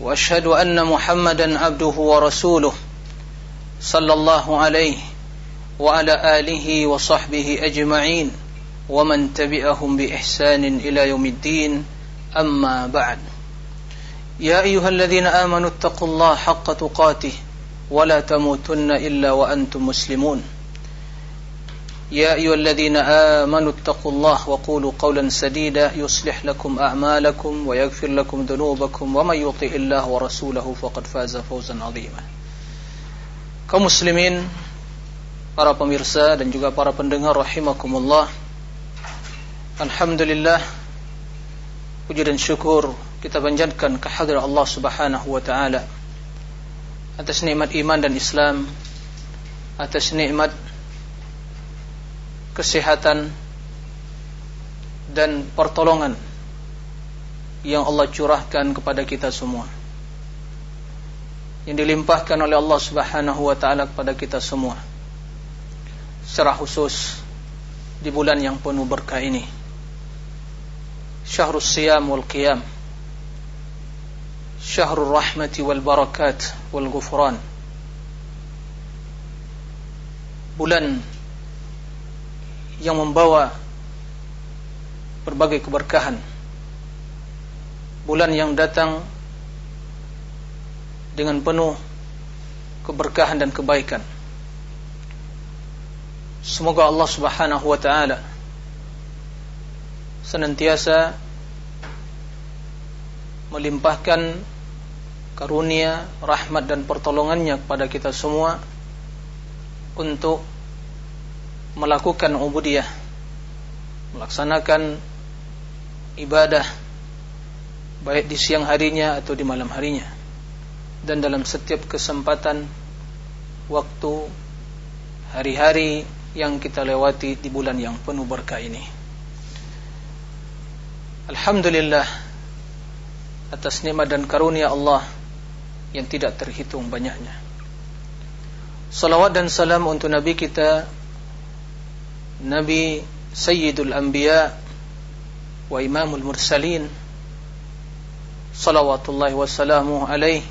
وأشهد أن محمدا عبده ورسوله صلى الله عليه وعلى آله وصحبه أجمعين ومن تبعهم بإحسان إلى يوم الدين. أما بعد يا أيها الذين آمنوا اتقوا الله حق تقاته ولا تموتن إلا وأنتم مسلمون. يا أيها الذين آمنوا اتقوا الله وقولوا قولا سديدا يصلح لكم أعمالكم ويغفر لكم ذنوبكم ومن يطع الله ورسوله فقد فاز فوزا عظيما kaum muslimin para pemirsa dan juga para pendengar rahimakumullah Alhamdulillah puji dan syukur kita panjatkan kehadiran Allah Subhanahu wa taala atas nikmat iman dan Islam atas nikmat kesehatan dan pertolongan yang Allah curahkan kepada kita semua. Yang dilimpahkan oleh Allah Subhanahu wa taala kepada kita semua. Secara khusus di bulan yang penuh berkah ini. Syahrus siyam wal qiyam. Syahrul rahmati wal barakat wal ghufran. Bulan yang membawa berbagai keberkahan. Bulan yang datang dengan penuh keberkahan dan kebaikan. Semoga Allah Subhanahu wa taala senantiasa melimpahkan karunia, rahmat dan pertolongannya kepada kita semua untuk melakukan ubudiyah melaksanakan ibadah baik di siang harinya atau di malam harinya. Dan dalam setiap kesempatan waktu hari-hari yang kita lewati di bulan yang penuh berkah ini. Alhamdulillah atas nikmat dan karunia Allah yang tidak terhitung banyaknya. Salawat dan salam untuk Nabi kita Nabi Sayyidul Anbiya wa Imamul Mursalin salawatullahi wassalamu alaih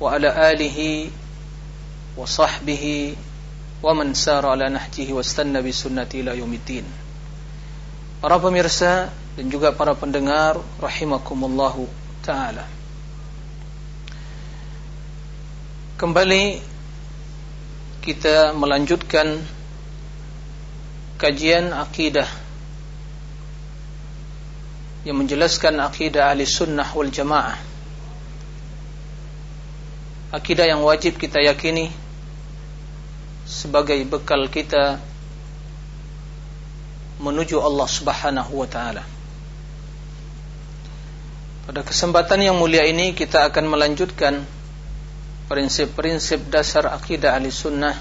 wa ala alihi wa sahbihi wa man sara ala nahjihi wa stanna bi sunnati ila yaumiddin. Para pemirsa dan juga para pendengar rahimakumullahu taala. Kembali kita melanjutkan kajian akidah yang menjelaskan akidah ahli sunnah wal jamaah. Akidah yang wajib kita yakini sebagai bekal kita menuju Allah subhanahu wa ta'ala. Pada kesempatan yang mulia ini kita akan melanjutkan prinsip-prinsip dasar akidah ahli sunnah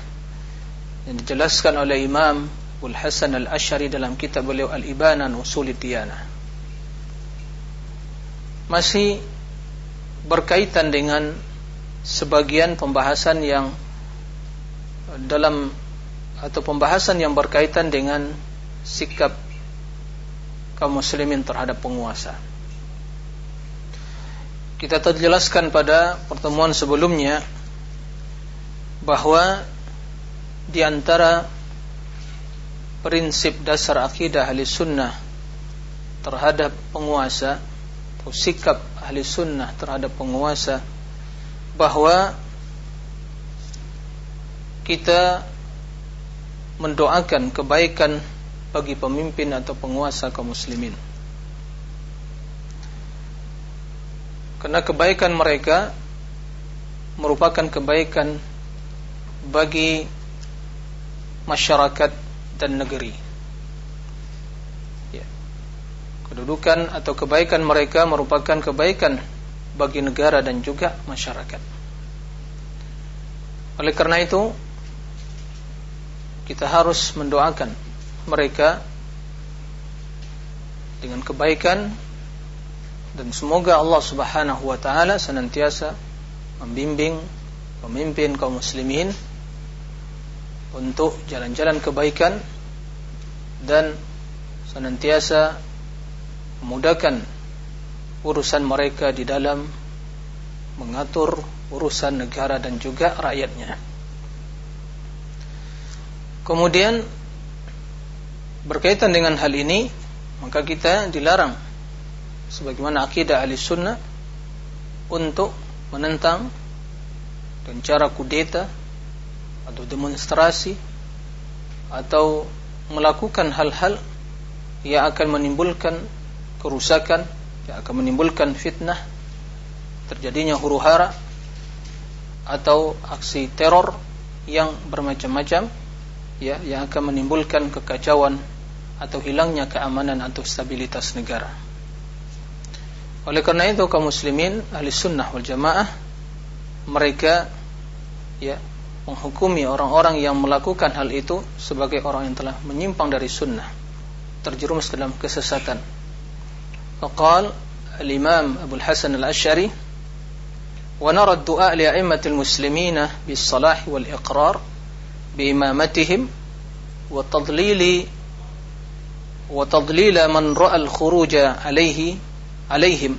yang dijelaskan oleh Imam Abul Hasan Al-Ash'ari dalam kitab beliau Al-Ibana Usul Diyanah masih berkaitan dengan sebagian pembahasan yang dalam atau pembahasan yang berkaitan dengan sikap kaum muslimin terhadap penguasa. Kita telah jelaskan pada pertemuan sebelumnya bahwa di antara prinsip dasar akidah ahli sunnah terhadap penguasa atau sikap ahli sunnah terhadap penguasa bahwa kita mendoakan kebaikan bagi pemimpin atau penguasa kaum muslimin. Karena kebaikan mereka merupakan kebaikan bagi masyarakat dan negeri. Ya. Kedudukan atau kebaikan mereka merupakan kebaikan bagi negara dan juga masyarakat. Oleh karena itu kita harus mendoakan mereka dengan kebaikan dan semoga Allah Subhanahu wa taala senantiasa membimbing pemimpin kaum muslimin untuk jalan-jalan kebaikan dan senantiasa memudahkan urusan mereka di dalam mengatur urusan negara dan juga rakyatnya. Kemudian berkaitan dengan hal ini maka kita dilarang sebagaimana akidah ahli sunnah untuk menentang dan cara kudeta atau demonstrasi atau melakukan hal-hal yang akan menimbulkan kerusakan yang akan menimbulkan fitnah terjadinya huru hara atau aksi teror yang bermacam-macam ya yang akan menimbulkan kekacauan atau hilangnya keamanan atau stabilitas negara. Oleh karena itu kaum muslimin ahli sunnah wal jamaah mereka ya menghukumi orang-orang yang melakukan hal itu sebagai orang yang telah menyimpang dari sunnah terjerumus ke dalam kesesatan. Faqal al-imam Abu Hasan al-Ash'ari wa nara du'a li a'immatil muslimina bis-salah wal iqrar bi wa tadlili wa tadlila man ra'a al-khuruj alayhi alayhim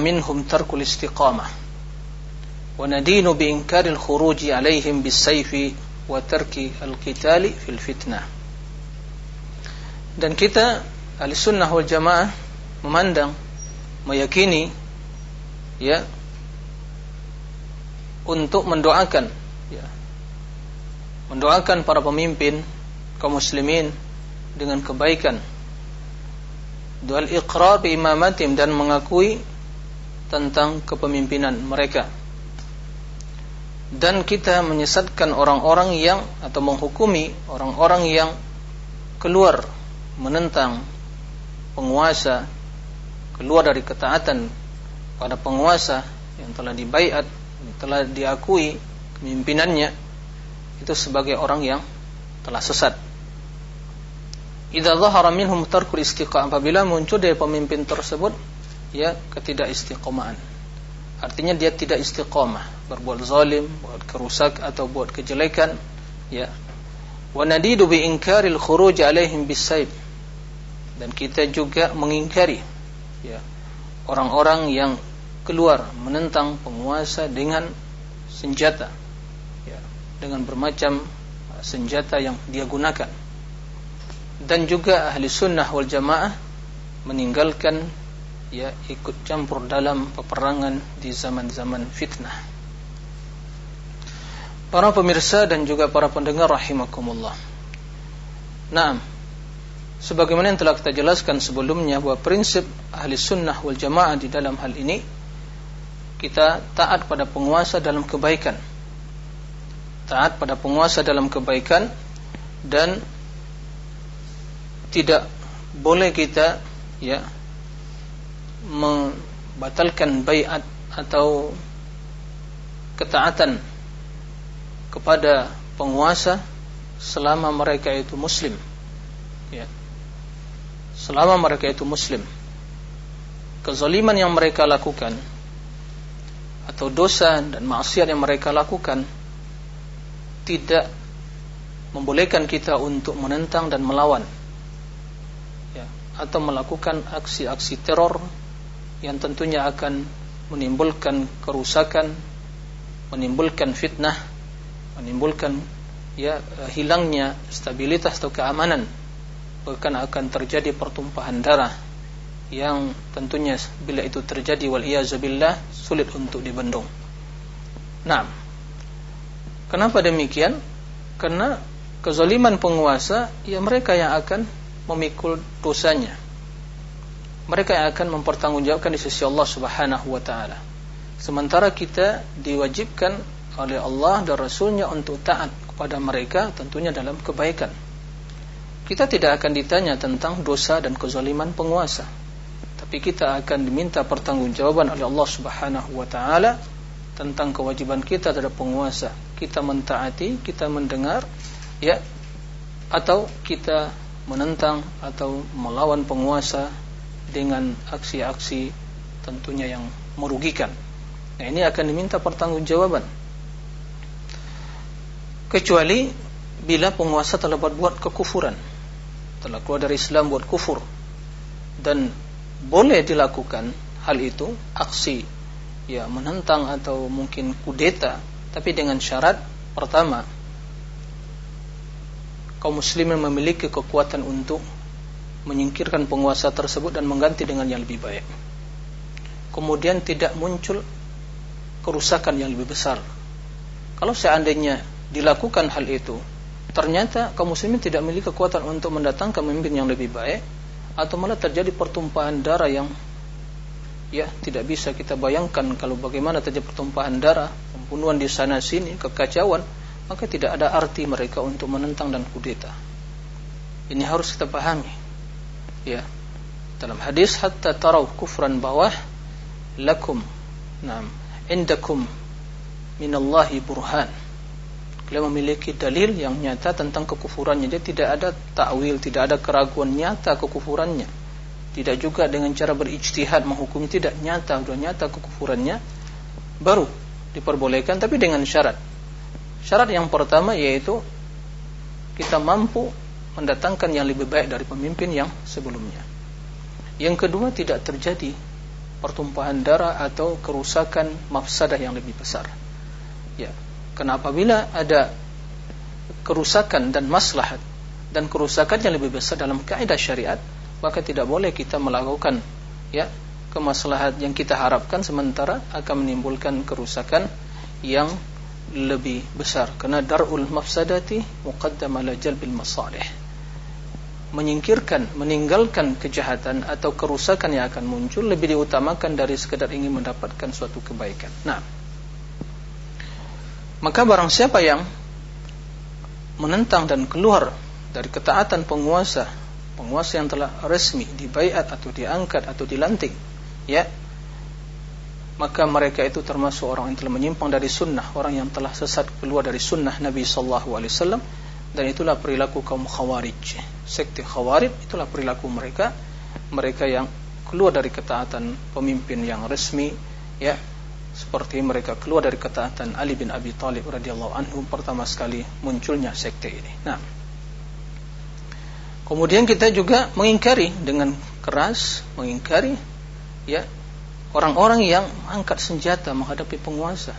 minhum tarkul istiqamah. وندين بإنكار الخروج عليهم بالسيف وترك القتال في الفتنة dan kita ahli sunnah wal jamaah memandang meyakini ya untuk mendoakan ya mendoakan para pemimpin kaum muslimin dengan kebaikan dual iqrar bi imamatim dan mengakui tentang kepemimpinan mereka dan kita menyesatkan orang-orang yang atau menghukumi orang-orang yang keluar menentang penguasa keluar dari ketaatan pada penguasa yang telah dibaiat yang telah diakui kepemimpinannya itu sebagai orang yang telah sesat. Idza dhahara minhum tarkul istiqamah apabila muncul dari pemimpin tersebut ya ketidakistiqomahan artinya dia tidak istiqomah berbuat zalim buat kerusak atau buat kejelekan ya. Wa nadidu bi inkaril khuruj alaihim bisayf dan kita juga mengingkari ya orang-orang yang keluar menentang penguasa dengan senjata ya dengan bermacam senjata yang dia gunakan. Dan juga ahli sunnah wal jamaah meninggalkan ya ikut campur dalam peperangan di zaman-zaman fitnah. Para pemirsa dan juga para pendengar rahimakumullah. Naam. Sebagaimana yang telah kita jelaskan sebelumnya bahwa prinsip ahli sunnah wal jamaah di dalam hal ini kita taat pada penguasa dalam kebaikan. Taat pada penguasa dalam kebaikan dan tidak boleh kita ya membatalkan bayat atau ketaatan kepada penguasa selama mereka itu muslim. Ya. Selama mereka itu muslim. Kezaliman yang mereka lakukan atau dosa dan maksiat yang mereka lakukan tidak membolehkan kita untuk menentang dan melawan. Atau melakukan aksi-aksi teror yang tentunya akan menimbulkan kerusakan, menimbulkan fitnah, menimbulkan ya hilangnya stabilitas atau keamanan, bahkan akan terjadi pertumpahan darah yang tentunya bila itu terjadi wal billah sulit untuk dibendung. Nah, kenapa demikian? Karena kezaliman penguasa ya mereka yang akan memikul dosanya. Mereka yang akan mempertanggungjawabkan di sisi Allah Subhanahu wa taala. Sementara kita diwajibkan oleh Allah dan Rasulnya untuk taat kepada mereka tentunya dalam kebaikan. Kita tidak akan ditanya tentang dosa dan kezaliman penguasa. Tapi kita akan diminta pertanggungjawaban oleh Allah Subhanahu wa taala tentang kewajiban kita terhadap penguasa. Kita mentaati, kita mendengar, ya, atau kita menentang atau melawan penguasa dengan aksi-aksi tentunya yang merugikan. Nah, ini akan diminta pertanggungjawaban. Kecuali bila penguasa telah buat kekufuran, telah keluar dari Islam buat kufur, dan boleh dilakukan hal itu, aksi ya menentang atau mungkin kudeta tapi dengan syarat pertama kaum muslimin memiliki kekuatan untuk menyingkirkan penguasa tersebut dan mengganti dengan yang lebih baik. Kemudian tidak muncul kerusakan yang lebih besar. Kalau seandainya dilakukan hal itu ternyata kaum muslimin tidak memiliki kekuatan untuk mendatangkan pemimpin yang lebih baik atau malah terjadi pertumpahan darah yang ya tidak bisa kita bayangkan kalau bagaimana terjadi pertumpahan darah, pembunuhan di sana sini, kekacauan, maka tidak ada arti mereka untuk menentang dan kudeta. Ini harus kita pahami. Ya. Dalam hadis hatta tarau kufran bawah lakum nam indakum minallahi burhan. Kalian memiliki dalil yang nyata tentang kekufurannya. Dia tidak ada takwil, tidak ada keraguan nyata kekufurannya. Tidak juga dengan cara berijtihad menghukumi tidak nyata sudah nyata kekufurannya. Baru diperbolehkan tapi dengan syarat. Syarat yang pertama yaitu kita mampu mendatangkan yang lebih baik dari pemimpin yang sebelumnya. Yang kedua tidak terjadi pertumpahan darah atau kerusakan mafsadah yang lebih besar. Ya kenapa? Bila ada kerusakan dan maslahat dan kerusakan yang lebih besar dalam kaidah syariat maka tidak boleh kita melakukan ya kemaslahat yang kita harapkan sementara akan menimbulkan kerusakan yang lebih besar. Karena darul mafsadati muqaddam ala jalbil masalih. Menyingkirkan meninggalkan kejahatan atau kerusakan yang akan muncul lebih diutamakan dari sekedar ingin mendapatkan suatu kebaikan. Nah, maka barang siapa yang menentang dan keluar dari ketaatan penguasa penguasa yang telah resmi dibaiat atau diangkat atau dilantik ya maka mereka itu termasuk orang yang telah menyimpang dari sunnah orang yang telah sesat keluar dari sunnah Nabi Sallallahu Alaihi Wasallam dan itulah perilaku kaum khawarij. Sekte khawarij itulah perilaku mereka. Mereka yang keluar dari ketaatan pemimpin yang resmi ya seperti mereka keluar dari ketaatan Ali bin Abi Thalib radhiyallahu anhu pertama sekali munculnya sekte ini nah Kemudian kita juga mengingkari dengan keras, mengingkari ya orang-orang yang angkat senjata menghadapi penguasa.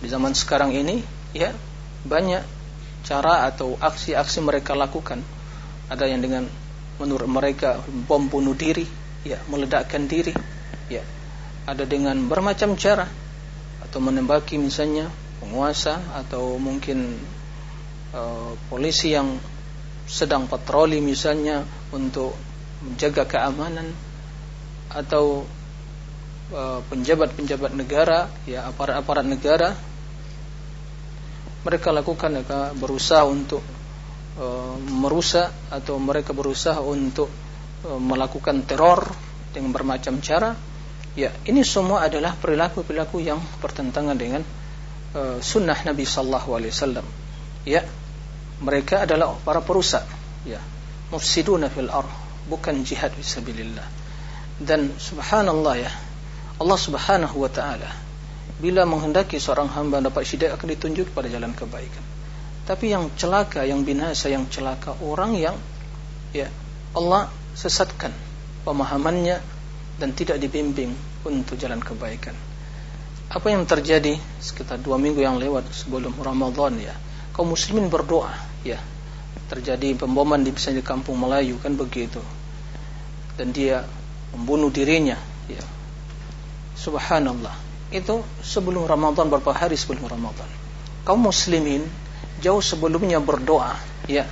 Di zaman sekarang ini ya banyak cara atau aksi-aksi mereka lakukan. Ada yang dengan menurut mereka bom bunuh diri, ya meledakkan diri, ya. Ada dengan bermacam cara atau menembaki misalnya penguasa atau mungkin uh, polisi yang sedang patroli misalnya untuk menjaga keamanan atau uh, penjabat-penjabat negara ya aparat-aparat negara mereka lakukan mereka berusaha untuk uh, merusak atau mereka berusaha untuk uh, melakukan teror dengan bermacam cara ya ini semua adalah perilaku-perilaku yang bertentangan dengan uh, sunnah Nabi sallallahu alaihi wasallam. Ya mereka adalah para perusak. Ya mufsiduna fil ardh bukan jihad fisabilillah dan subhanallah ya Allah Subhanahu wa taala bila menghendaki seorang hamba dapat hidayah akan ditunjuk pada jalan kebaikan. Tapi yang celaka yang binasa yang celaka orang yang ya Allah sesatkan pemahamannya dan tidak dibimbing untuk jalan kebaikan. Apa yang terjadi sekitar dua minggu yang lewat sebelum Ramadan ya? Kaum muslimin berdoa ya. Terjadi pemboman di misalnya di kampung Melayu kan begitu. Dan dia membunuh dirinya ya. Subhanallah. Itu sebelum Ramadan beberapa hari sebelum Ramadan? Kaum muslimin jauh sebelumnya berdoa ya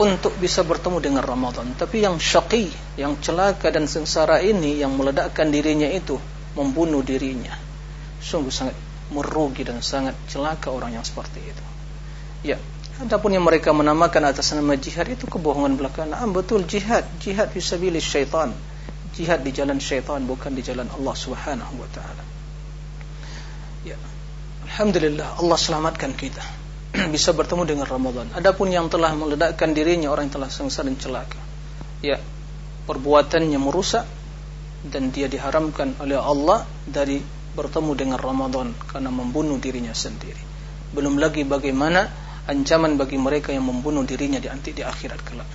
untuk bisa bertemu dengan Ramadan tapi yang syaqi yang celaka dan sengsara ini yang meledakkan dirinya itu membunuh dirinya sungguh sangat merugi dan sangat celaka orang yang seperti itu Ya, adapun yang mereka menamakan atas nama jihad itu kebohongan belaka. Nah, betul jihad, jihad fisabilis syaitan. Jihad di jalan syaitan bukan di jalan Allah Subhanahu wa taala. Ya. Alhamdulillah Allah selamatkan kita bisa bertemu dengan Ramadan. Adapun yang telah meledakkan dirinya orang yang telah sengsara dan celaka. Ya, perbuatannya merusak dan dia diharamkan oleh Allah dari bertemu dengan Ramadan karena membunuh dirinya sendiri. Belum lagi bagaimana ancaman bagi mereka yang membunuh dirinya di anti di akhirat kelak.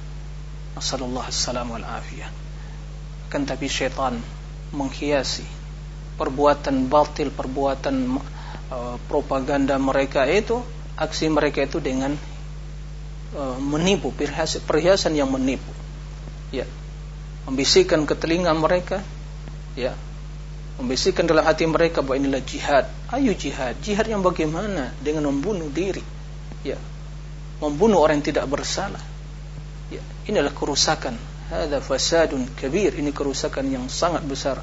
Nasallallahu alaihi afiyah. Kan tapi syaitan menghiasi perbuatan batil, perbuatan uh, propaganda mereka itu, aksi mereka itu dengan uh, menipu, perhiasan, perhiasan yang menipu. Ya. Membisikkan ke telinga mereka, ya. Membisikkan dalam hati mereka bahwa inilah jihad. Ayo jihad. Jihad yang bagaimana? Dengan membunuh diri. Ya. Membunuh orang yang tidak bersalah. Ya. Inilah kerusakan Hada fasadun kabir. Ini kerusakan yang sangat besar.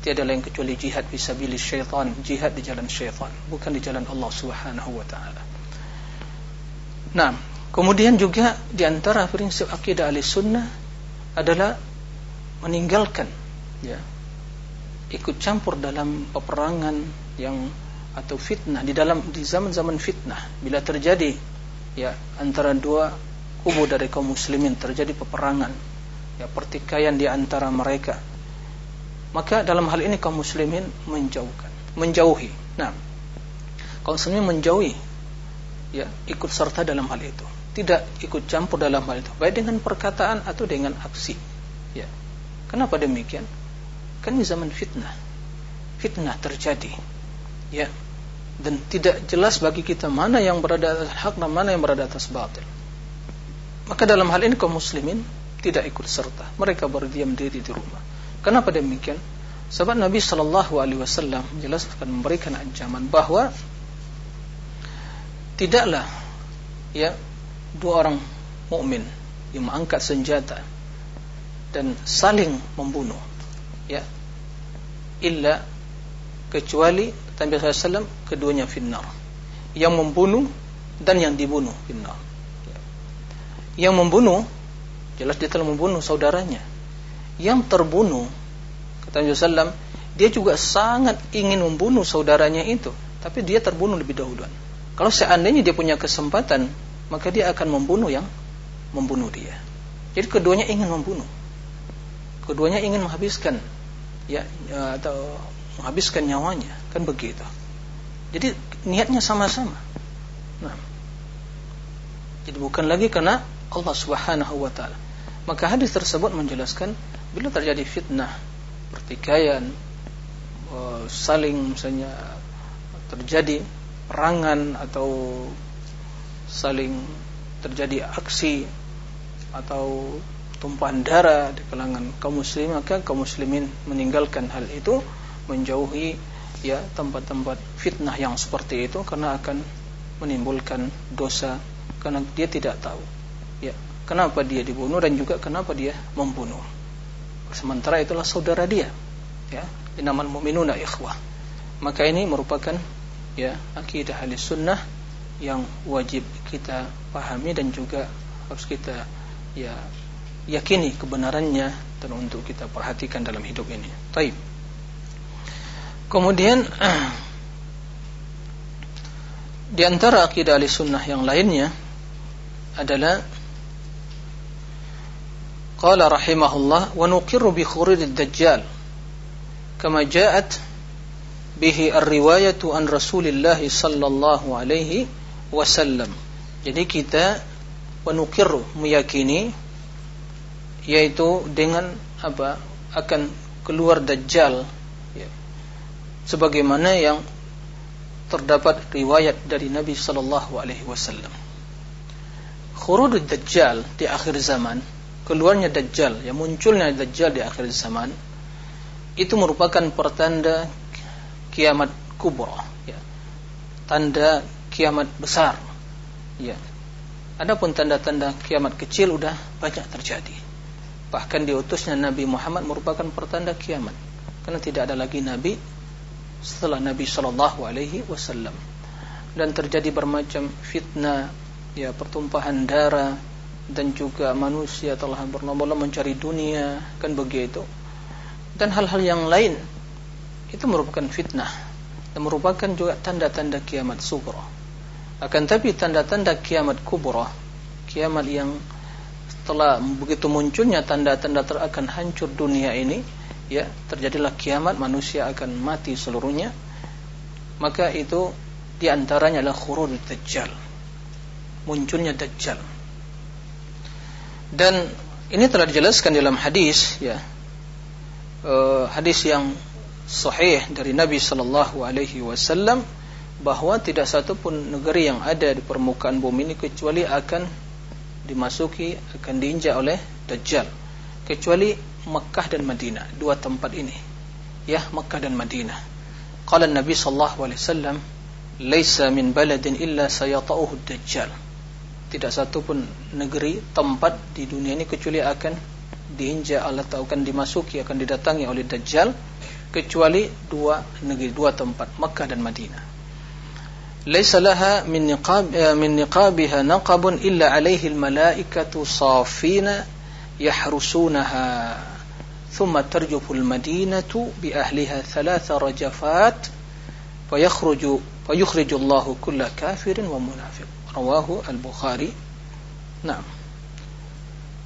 Tiada lain kecuali jihad fisabilis syaitan. Jihad di jalan syaitan. Bukan di jalan Allah subhanahu wa ta'ala. Nah, kemudian juga di antara prinsip akidah ahli sunnah adalah meninggalkan ya, ikut campur dalam peperangan yang atau fitnah di dalam di zaman-zaman fitnah. Bila terjadi ya antara dua kubu dari kaum muslimin terjadi peperangan ya pertikaian di antara mereka maka dalam hal ini kaum muslimin menjauhkan menjauhi. Nah kaum muslimin menjauhi ya ikut serta dalam hal itu. Tidak ikut campur dalam hal itu. Baik dengan perkataan atau dengan aksi. Ya. Kenapa demikian? Kan ini zaman fitnah. Fitnah terjadi. Ya. Dan tidak jelas bagi kita mana yang berada atas hak dan mana yang berada atas batil. Maka dalam hal ini kaum muslimin tidak ikut serta. Mereka berdiam diri di rumah. Kenapa demikian? Sebab Nabi Shallallahu Alaihi Wasallam menjelaskan memberikan ancaman bahwa tidaklah ya dua orang mukmin yang mengangkat senjata dan saling membunuh ya illa kecuali Nabi SAW keduanya finnar yang membunuh dan yang dibunuh finnar ya. yang membunuh Jelas dia telah membunuh saudaranya. Yang terbunuh, kata Nabi SAW, dia juga sangat ingin membunuh saudaranya itu. Tapi dia terbunuh lebih dahulu. Kalau seandainya dia punya kesempatan, maka dia akan membunuh yang membunuh dia. Jadi keduanya ingin membunuh. Keduanya ingin menghabiskan ya, ya atau menghabiskan nyawanya, kan begitu. Jadi niatnya sama-sama. Nah, jadi bukan lagi karena Allah Subhanahu wa taala. Maka hadis tersebut menjelaskan bila terjadi fitnah, pertikaian, eh, saling misalnya terjadi perangan atau saling terjadi aksi atau tumpahan darah di kalangan kaum muslimin maka kaum muslimin meninggalkan hal itu menjauhi ya tempat-tempat fitnah yang seperti itu karena akan menimbulkan dosa karena dia tidak tahu ya kenapa dia dibunuh dan juga kenapa dia membunuh. Sementara itulah saudara dia ya inaman mu'minuna ikhwah. Maka ini merupakan ya akidah ahli sunnah yang wajib kita pahami dan juga harus kita ya yakini kebenarannya dan untuk kita perhatikan dalam hidup ini. Taib. Kemudian di antara akidah ahli sunnah yang lainnya adalah qala rahimahullah wa nuqirru bi khurudid dajjal kama ja'at bihi ar-riwayatu an Rasulillah sallallahu alaihi wasallam. Jadi kita penukir meyakini yaitu dengan apa akan keluar dajjal ya. sebagaimana yang terdapat riwayat dari Nabi sallallahu alaihi wasallam. Khurud dajjal di akhir zaman, keluarnya dajjal, yang munculnya dajjal di akhir zaman itu merupakan pertanda kiamat kubra, ya. tanda kiamat besar. Ya. Adapun tanda-tanda kiamat kecil udah banyak terjadi. Bahkan diutusnya Nabi Muhammad merupakan pertanda kiamat, karena tidak ada lagi Nabi setelah Nabi Shallallahu Alaihi Wasallam dan terjadi bermacam fitnah, ya pertumpahan darah, dan juga manusia telah berlomba-lomba mencari dunia kan begitu dan hal-hal yang lain itu merupakan fitnah dan merupakan juga tanda-tanda kiamat sugra. Akan tapi tanda-tanda kiamat kubra, kiamat yang setelah begitu munculnya tanda-tanda terakan hancur dunia ini, ya terjadilah kiamat manusia akan mati seluruhnya. Maka itu di antaranya adalah khurul dajjal, munculnya dajjal. Dan ini telah dijelaskan dalam hadis, ya uh, hadis yang sahih dari Nabi sallallahu alaihi wasallam bahwa tidak satu pun negeri yang ada di permukaan bumi ini kecuali akan dimasuki akan diinjak oleh dajjal. Kecuali Mekah dan Madinah dua tempat ini. Ya Mekah dan Madinah. Qala Nabi sallallahu alaihi wasallam laisa min baladin illa sayata'uhu dajjal. Tidak satu pun negeri tempat di dunia ini kecuali akan diinjak atau akan dimasuki akan didatangi oleh dajjal kecuali dua negeri dua tempat Makkah dan Madinah. Laisa laha min niqab min niqabiha naqabun illa alaihi almalaikatu safina yahrusunaha. Thumma tarjufu almadinatu bi ahliha thalatha rajafat fayakhruju fayukhriju Allah kulla kafirin wa munafiq. Rawahu al-Bukhari.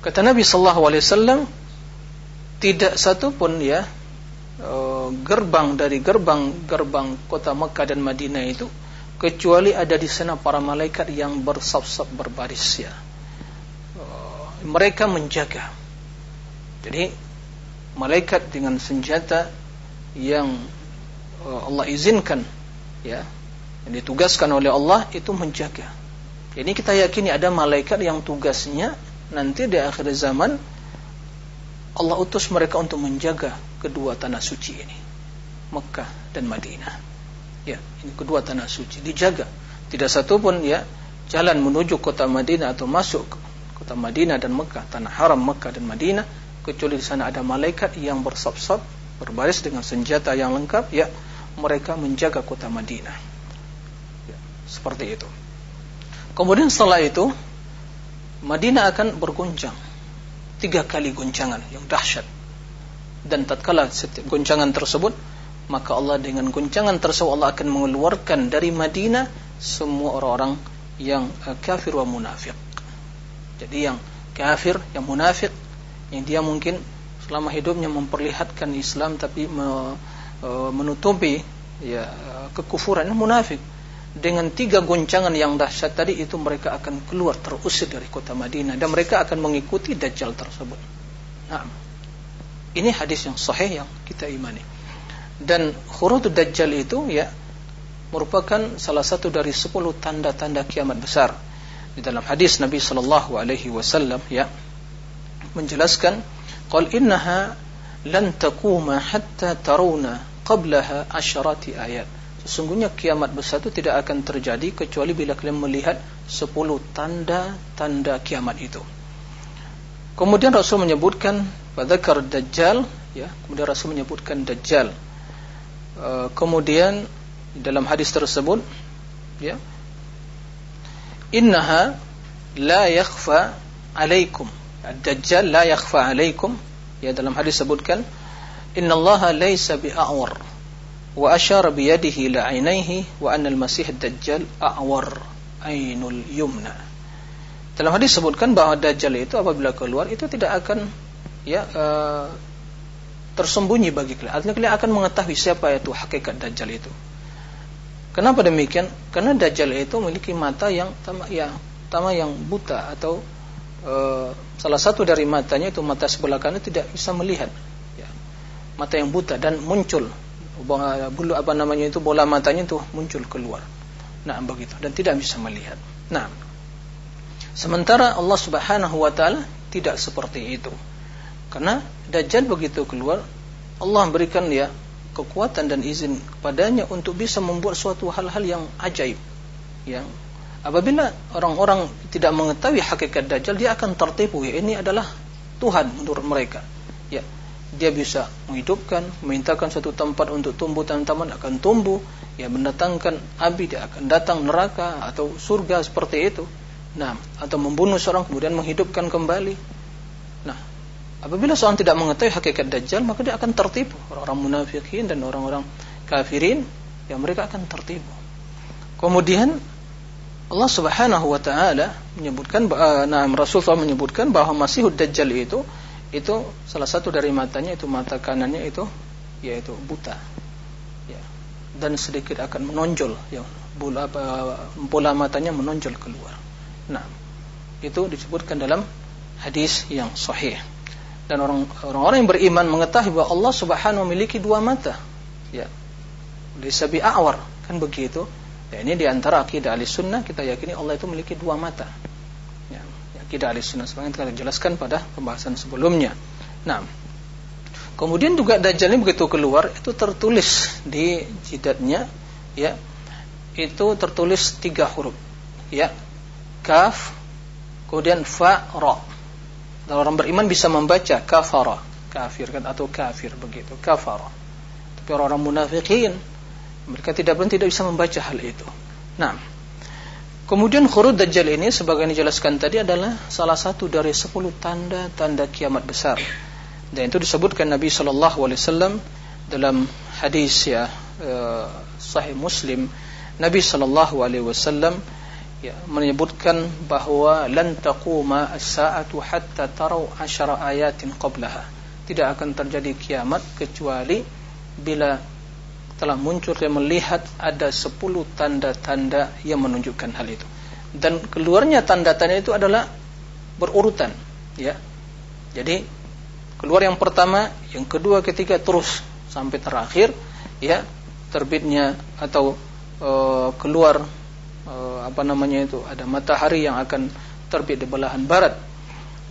Kata Nabi sallallahu alaihi wasallam tidak satu pun ya Eh, gerbang dari gerbang-gerbang kota Mekah dan Madinah itu kecuali ada di sana para malaikat yang bersab-sab berbaris ya. Eh, mereka menjaga. Jadi malaikat dengan senjata yang eh, Allah izinkan ya yang ditugaskan oleh Allah itu menjaga. Ini kita yakini ada malaikat yang tugasnya nanti di akhir zaman Allah utus mereka untuk menjaga kedua tanah suci ini. Mekah dan Madinah. Ya ini kedua tanah suci. Dijaga. Tidak satu pun ya jalan menuju kota Madinah atau masuk kota Madinah dan Mekah. Tanah haram Mekah dan Madinah. Kecuali di sana ada malaikat yang bersab-sab berbaris dengan senjata yang lengkap ya mereka menjaga kota Madinah. Ya, seperti itu. Kemudian setelah itu Madinah akan berguncang. Tiga kali goncangan yang dahsyat dan tatkala setiap goncangan tersebut maka Allah dengan goncangan tersebut Allah akan mengeluarkan dari Madinah semua orang-orang yang uh, kafir wa munafik jadi yang kafir yang munafik yang dia mungkin selama hidupnya memperlihatkan Islam tapi me, uh, menutupi ya uh, kekufuran. Munafik dengan tiga goncangan yang dahsyat tadi itu mereka akan keluar terusir dari kota Madinah. Dan mereka akan mengikuti Dajjal tersebut. Nah, ini hadis yang sahih yang kita imani. Dan khurud Dajjal itu ya merupakan salah satu dari sepuluh tanda-tanda kiamat besar. Di dalam hadis Nabi sallallahu alaihi wasallam ya menjelaskan qal innaha lan taquma hatta taruna qablaha asharati ayat Sesungguhnya kiamat besar itu tidak akan terjadi kecuali bila kalian melihat sepuluh tanda-tanda kiamat itu. Kemudian Rasul menyebutkan Fadzakar Dajjal ya, kemudian Rasul menyebutkan Dajjal. E, kemudian dalam hadis tersebut ya Innaha la yakhfa alaikum. Dajjal la yakhfa alaikum. Ya dalam hadis sebutkan Innallaha laisa bi'awar wa asyara biyadihi la ainaihi wa anna al-masih dajjal a'war ainul yumna dalam hadis sebutkan bahwa dajjal itu apabila keluar itu tidak akan ya uh, tersembunyi bagi kalian artinya kalian akan mengetahui siapa itu hakikat dajjal itu kenapa demikian karena dajjal itu memiliki mata yang tama ya tama yang buta atau uh, salah satu dari matanya itu mata sebelah kanan tidak bisa melihat ya. mata yang buta dan muncul bulu apa namanya itu bola matanya itu muncul keluar. Nah, begitu dan tidak bisa melihat. Nah, sementara Allah Subhanahu wa taala tidak seperti itu. Karena dajjal begitu keluar, Allah berikan dia kekuatan dan izin kepadanya untuk bisa membuat suatu hal-hal yang ajaib. Yang apabila orang-orang tidak mengetahui hakikat dajjal, dia akan tertipu. Ya, ini adalah Tuhan menurut mereka. Ya, dia bisa menghidupkan, memintakan suatu tempat untuk tumbuh tanaman akan tumbuh, ya mendatangkan api dia akan datang neraka atau surga seperti itu. Nah, atau membunuh seorang kemudian menghidupkan kembali. Nah, apabila seorang tidak mengetahui hakikat dajjal, maka dia akan tertipu. Orang-orang munafikin dan orang-orang kafirin ya mereka akan tertipu. Kemudian Allah Subhanahu wa taala menyebutkan nah Rasul SAW menyebutkan bahwa Masihud Dajjal itu itu salah satu dari matanya itu mata kanannya itu yaitu buta. Ya. Dan sedikit akan menonjol ya bola bola matanya menonjol keluar. Nah, itu disebutkan dalam hadis yang sahih. Dan orang-orang yang beriman mengetahui bahwa Allah Subhanahu memiliki dua mata. Ya. Lisabi awar kan begitu. Ya, ini di antara akidah ahli sunnah kita yakini Allah itu memiliki dua mata. Ya, akidah ahli sunnah sebagaimana kita jelaskan pada pembahasan sebelumnya. Nah, kemudian juga Dajjal ini begitu keluar itu tertulis di jidatnya, ya, itu tertulis tiga huruf, ya, kaf, kemudian fa, ra. Dan orang beriman bisa membaca kafara, kafir kan atau kafir begitu, kafara. Tapi orang-orang munafikin mereka tidak pun tidak bisa membaca hal itu. Nah, kemudian khurud dajjal ini sebagai yang dijelaskan tadi adalah salah satu dari sepuluh tanda-tanda kiamat besar. Dan itu disebutkan Nabi Shallallahu Alaihi Wasallam dalam hadis ya uh, Sahih Muslim. Nabi Shallallahu Alaihi Wasallam ya, menyebutkan bahwa lan taquma as-sa'atu hatta tarau asyara ayatin qablaha. Tidak akan terjadi kiamat kecuali bila telah muncul dan melihat ada 10 tanda-tanda yang menunjukkan hal itu. Dan keluarnya tanda-tanda itu adalah berurutan, ya. Jadi keluar yang pertama, yang kedua, ketiga terus sampai terakhir, ya, terbitnya atau e, keluar apa namanya itu? Ada matahari yang akan terbit di belahan barat.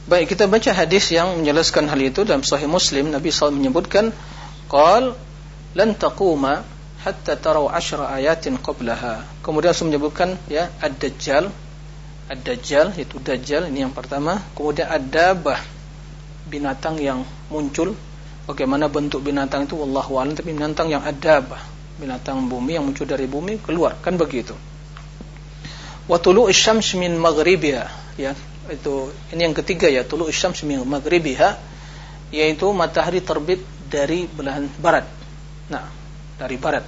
Baik kita baca hadis yang menjelaskan hal itu dalam Sahih Muslim. Nabi SAW menyebutkan qal lan taquma hatta tarau ashra ayatin qablaha. Kemudian Rasul menyebutkan ya ad-dajjal. Ad-dajjal itu dajjal ini yang pertama, kemudian ad-dabah binatang yang muncul. Bagaimana bentuk binatang itu? Wallahu a'lam tapi binatang yang ad-dabah, binatang bumi yang muncul dari bumi keluar. Kan begitu wa tulu'u syams min maghribiha. Ya itu ini yang ketiga ya tulu'u syams min maghribiha yaitu matahari terbit dari belahan barat. Nah dari barat.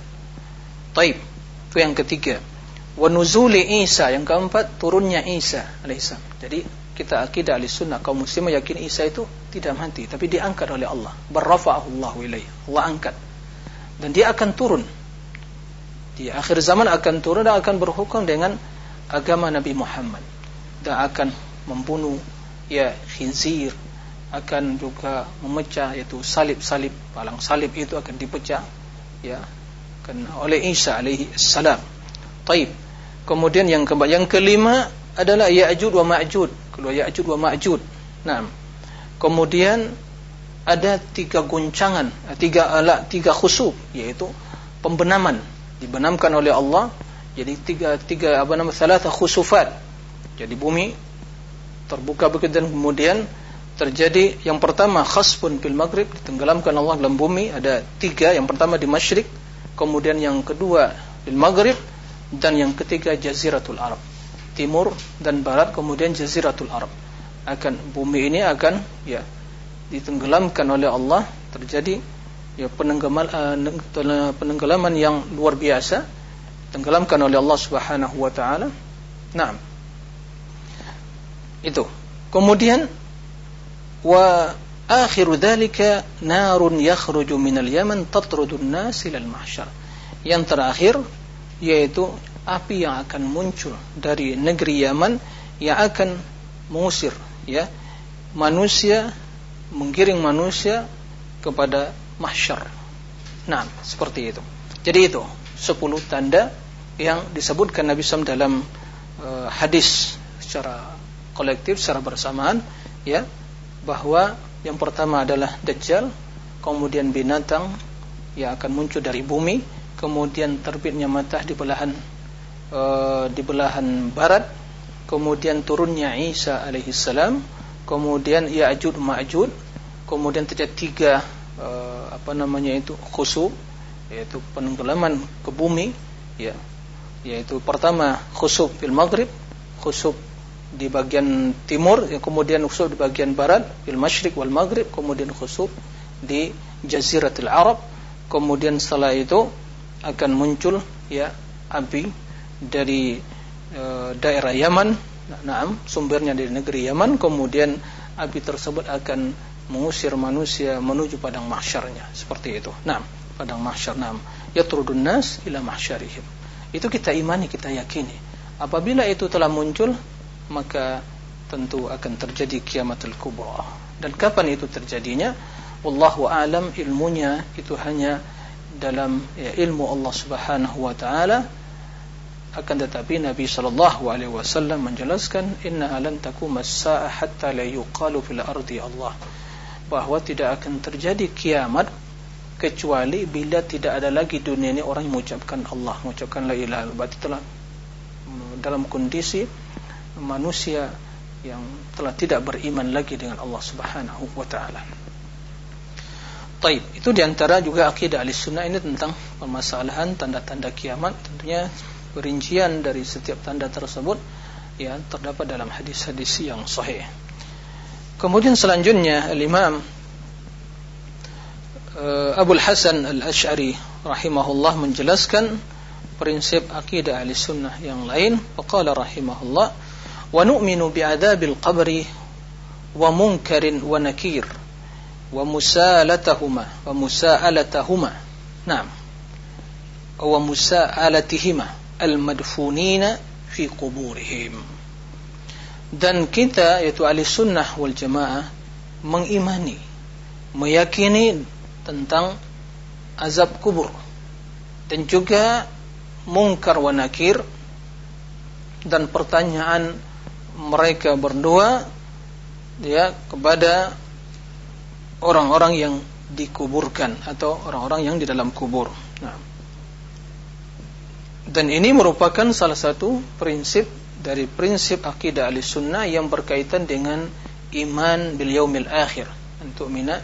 Taib itu yang ketiga. Wa nuzuli Isa yang keempat turunnya Isa alaihissalam jadi kita akidah ahli sunnah kaum muslim meyakini Isa itu tidak mati tapi diangkat oleh Allah. Barrafa'ahu Allah ilaihi. Allah angkat. Dan dia akan turun. Di akhir zaman akan turun dan akan berhukum dengan agama Nabi Muhammad dan akan membunuh ya khinzir akan juga memecah yaitu salib-salib palang salib itu akan dipecah ya kan oleh Isa alaihi salam. Taib. Kemudian yang keempat yang kelima adalah Ya'jud wa Ma'jud. Keluar Ya'jud wa Ma'jud. Nah. Kemudian ada tiga guncangan, tiga alat, tiga khusub yaitu pembenaman dibenamkan oleh Allah jadi tiga tiga apa nama salah khusufat. Jadi bumi terbuka begitu dan kemudian terjadi yang pertama khasfun fil maghrib ditenggelamkan Allah dalam bumi. Ada tiga yang pertama di masyrik kemudian yang kedua fil maghrib dan yang ketiga jaziratul arab. Timur dan barat kemudian jaziratul arab. Akan bumi ini akan ya ditenggelamkan oleh Allah. Terjadi ya penenggelaman uh, penenggelaman yang luar biasa tenggelamkan oleh Allah Subhanahu wa taala. Nah. Itu. Kemudian wa akhiru dzalika narun yakhruju minal yaman tatrudu an-nas ila al-mahsyar. Yang terakhir yaitu api yang akan muncul dari negeri Yaman yang akan mengusir ya manusia menggiring manusia kepada mahsyar. Nah, seperti itu. Jadi itu 10 tanda yang disebutkan Nabi SAW dalam uh, hadis secara kolektif secara bersamaan ya bahwa yang pertama adalah dajjal kemudian binatang yang akan muncul dari bumi kemudian terbitnya matah di belahan uh, di belahan barat kemudian turunnya Isa alaihi salam kemudian Ya'jud Ma'jud kemudian terjadi tiga uh, apa namanya itu khusub yaitu penenggelaman ke bumi ya yaitu pertama khusub fil maghrib khusub di bagian timur yang kemudian khusub di bagian barat fil masyriq wal maghrib kemudian khusub di jaziratul arab kemudian setelah itu akan muncul ya api dari e, daerah Yaman nah, sumbernya dari negeri Yaman kemudian api tersebut akan mengusir manusia menuju padang mahsyarnya. Seperti itu nah padang mahsyar nam yatrudun nas ila mahsyarihim itu kita imani kita yakini. Apabila itu telah muncul maka tentu akan terjadi kiamatul kubra dan kapan itu terjadinya? Wallahu alam ilmunya itu hanya dalam ya, ilmu Allah Subhanahu wa taala. Akan tetapi Nabi sallallahu alaihi wasallam menjelaskan inna lan takuma as-sa'a hatta la yuqalu fil ardi Allah. Bahwa tidak akan terjadi kiamat kecuali bila tidak ada lagi dunia ini orang yang mengucapkan Allah mengucapkan la ilaha illallah telah dalam kondisi manusia yang telah tidak beriman lagi dengan Allah Subhanahu wa taala. Taib, itu di antara juga akidah ahli sunnah ini tentang permasalahan tanda-tanda kiamat tentunya perincian dari setiap tanda tersebut ya terdapat dalam hadis-hadis yang sahih. Kemudian selanjutnya Al-Imam uh, Abu Hasan Al-Asy'ari rahimahullah menjelaskan prinsip akidah ahli sunnah yang lain. Faqala rahimahullah wa nu'minu bi'adabil qabri wa munkarin wa nakir wa musalatahuma wa musaalatahuma. Naam. Wa musaalatihima al-madfunina fi kuburihim dan kita yaitu ahli sunnah wal jamaah mengimani meyakini tentang azab kubur. Dan juga mungkar wa nakir dan pertanyaan mereka berdua ya kepada orang-orang yang dikuburkan atau orang-orang yang di dalam kubur. Nah, dan ini merupakan salah satu prinsip dari prinsip akidah ahli sunnah yang berkaitan dengan iman bil yaumil akhir. Untuk mina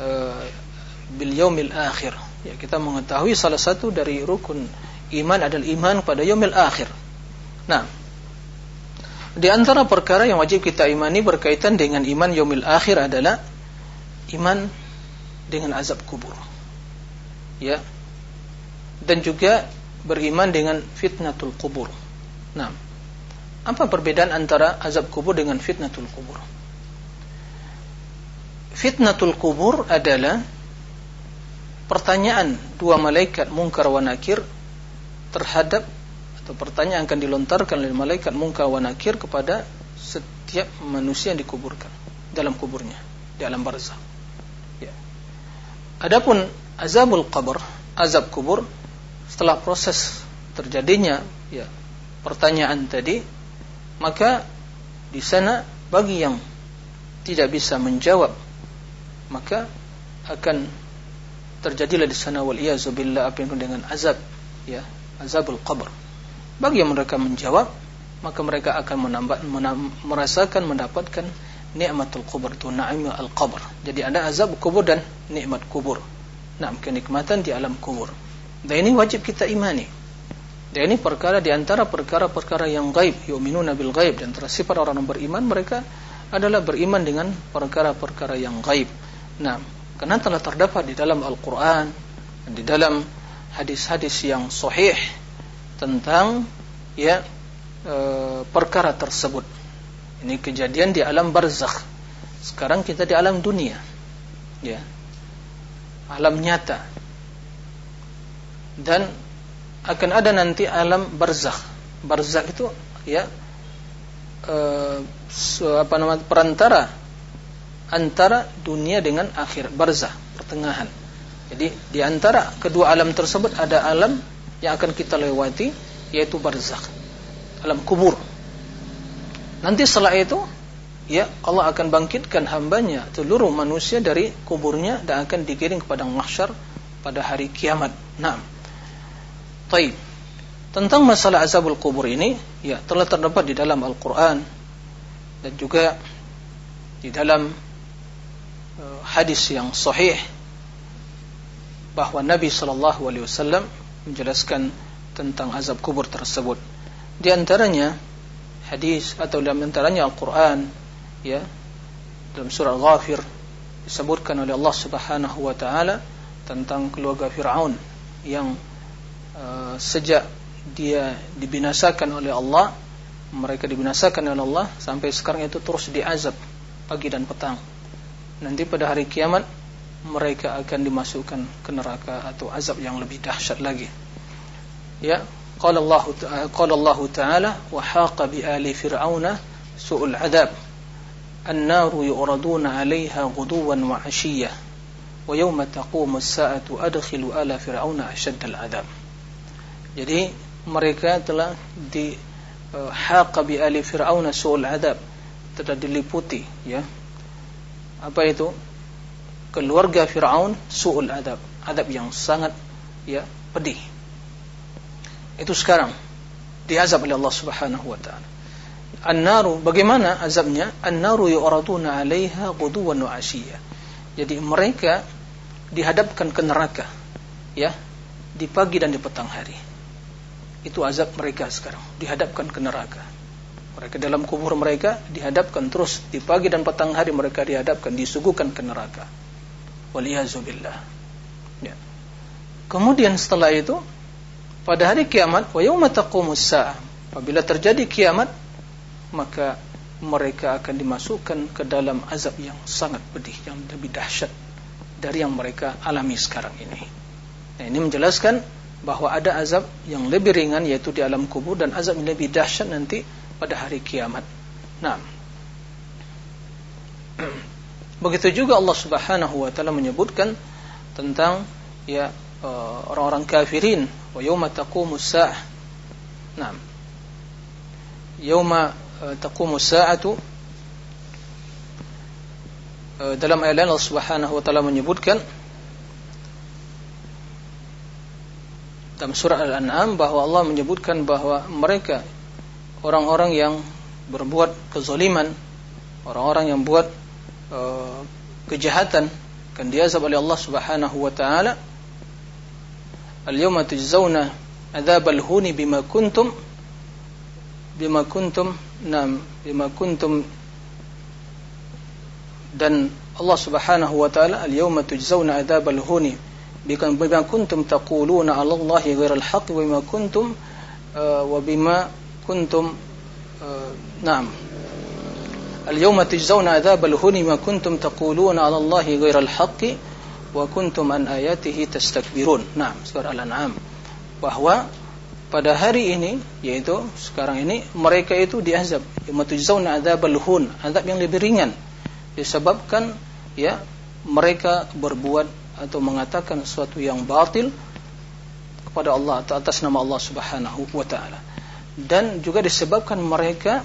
uh, bil yaumil akhir ya kita mengetahui salah satu dari rukun iman adalah iman pada yaumil akhir nah di antara perkara yang wajib kita imani berkaitan dengan iman yaumil akhir adalah iman dengan azab kubur ya dan juga beriman dengan fitnatul kubur. Nah, apa perbedaan antara azab kubur dengan fitnatul kubur? Fitnatul kubur adalah pertanyaan dua malaikat mungkar wa nakir terhadap atau pertanyaan akan dilontarkan oleh malaikat mungkar wa nakir kepada setiap manusia yang dikuburkan dalam kuburnya di alam barzah. Ya. Adapun azabul qabr, azab kubur setelah proses terjadinya ya pertanyaan tadi maka di sana bagi yang tidak bisa menjawab maka akan terjadilah di sana wal billah apa yang dengan azab ya azabul qabr. Bagi yang mereka menjawab maka mereka akan menambah menam, merasakan mendapatkan nikmatul kubur itu na'imul al qabr. Jadi ada azab kubur dan nikmat kubur. Nah kenikmatan di alam kubur. Dan ini wajib kita imani. Dan ini perkara di antara perkara-perkara yang gaib, yu'minuna bil gaib. Dan tersifat orang yang beriman mereka adalah beriman dengan perkara-perkara yang gaib. Nah, karena telah terdapat di dalam Al-Qur'an di dalam hadis-hadis yang sahih tentang ya e, perkara tersebut. Ini kejadian di alam barzakh. Sekarang kita di alam dunia. Ya. Alam nyata dan akan ada nanti alam barzakh. Barzakh itu ya uh, apa nama perantara antara dunia dengan akhir barzakh pertengahan. Jadi di antara kedua alam tersebut ada alam yang akan kita lewati yaitu barzakh, alam kubur. Nanti setelah itu ya Allah akan bangkitkan hambanya seluruh manusia dari kuburnya dan akan dikirim kepada mahsyar pada hari kiamat. Nah, Taib. Tentang masalah azabul kubur ini, ya telah terdapat di dalam Al-Quran dan juga di dalam hadis yang sahih bahwa Nabi Shallallahu Alaihi Wasallam menjelaskan tentang azab kubur tersebut. Di antaranya hadis atau di antaranya Al-Quran, ya dalam surah Ghafir disebutkan oleh Allah Subhanahu Wa Taala tentang keluarga Fir'aun yang uh, sejak dia dibinasakan oleh Allah mereka dibinasakan oleh Allah sampai sekarang itu terus diazab pagi dan petang nanti pada hari kiamat mereka akan dimasukkan ke neraka atau azab yang lebih dahsyat lagi ya qala Allah qala Allah taala wa haqa bi ali fir'auna su'ul adab النار يعرضون عليها غدوا وعشيا ويوم تقوم الساعة أدخل آل فرعون أشد العذاب jadi mereka telah di uh, haqa bi ali fir'auna su'ul adab telah diliputi ya apa itu keluarga Fir'aun su'ul adab adab yang sangat ya pedih itu sekarang diazab oleh Allah Subhanahu wa taala An-naru bagaimana azabnya? An-naru yu'raduna 'alaiha ghuduwan wa 'ashiyya. Jadi mereka dihadapkan ke neraka ya di pagi dan di petang hari. Itu azab mereka sekarang, dihadapkan ke neraka. Mereka dalam kubur mereka dihadapkan terus di pagi dan petang hari mereka dihadapkan disuguhkan ke neraka. Waliyazubillah. Ya. Kemudian setelah itu pada hari kiamat wa apabila terjadi kiamat maka mereka akan dimasukkan ke dalam azab yang sangat pedih, yang lebih dahsyat dari yang mereka alami sekarang ini. Nah, ini menjelaskan bahwa ada azab yang lebih ringan yaitu di alam kubur dan azab yang lebih dahsyat nanti pada hari kiamat. Nah, begitu juga Allah Subhanahu wa taala menyebutkan tentang ya eh, orang-orang kafirin wa yauma taqumus saah. Nah, yauma taqumu sa'atu dalam ayat lain Allah Subhanahu wa taala menyebutkan dalam surah Al-An'am bahwa Allah menyebutkan bahwa mereka orang-orang yang berbuat kezaliman, orang-orang yang buat uh, kejahatan akan diazab oleh Allah Subhanahu wa taala. Al-yawma tujzauna adzabal huni bima kuntum bima kuntum nam bima kuntum dan Allah Subhanahu wa taala al-yawma tujzauna adzabal huni bima kuntum taquluna 'ala Allah ghairal haqq wa bima kuntum uh, wa bima kuntum uh, na'am. Al-yawma tujzauna adzabal huni bima kuntum taquluna 'ala Allah ghairal haqq wa kuntum an ayatihi tastakbirun. Na'am surah al-an'am. Bahwa pada hari ini yaitu sekarang ini mereka itu diazab. Yamatujzauna adzabal hun azab yang lebih ringan. Disebabkan ya mereka berbuat atau mengatakan sesuatu yang batil kepada Allah atau atas nama Allah Subhanahu wa taala dan juga disebabkan mereka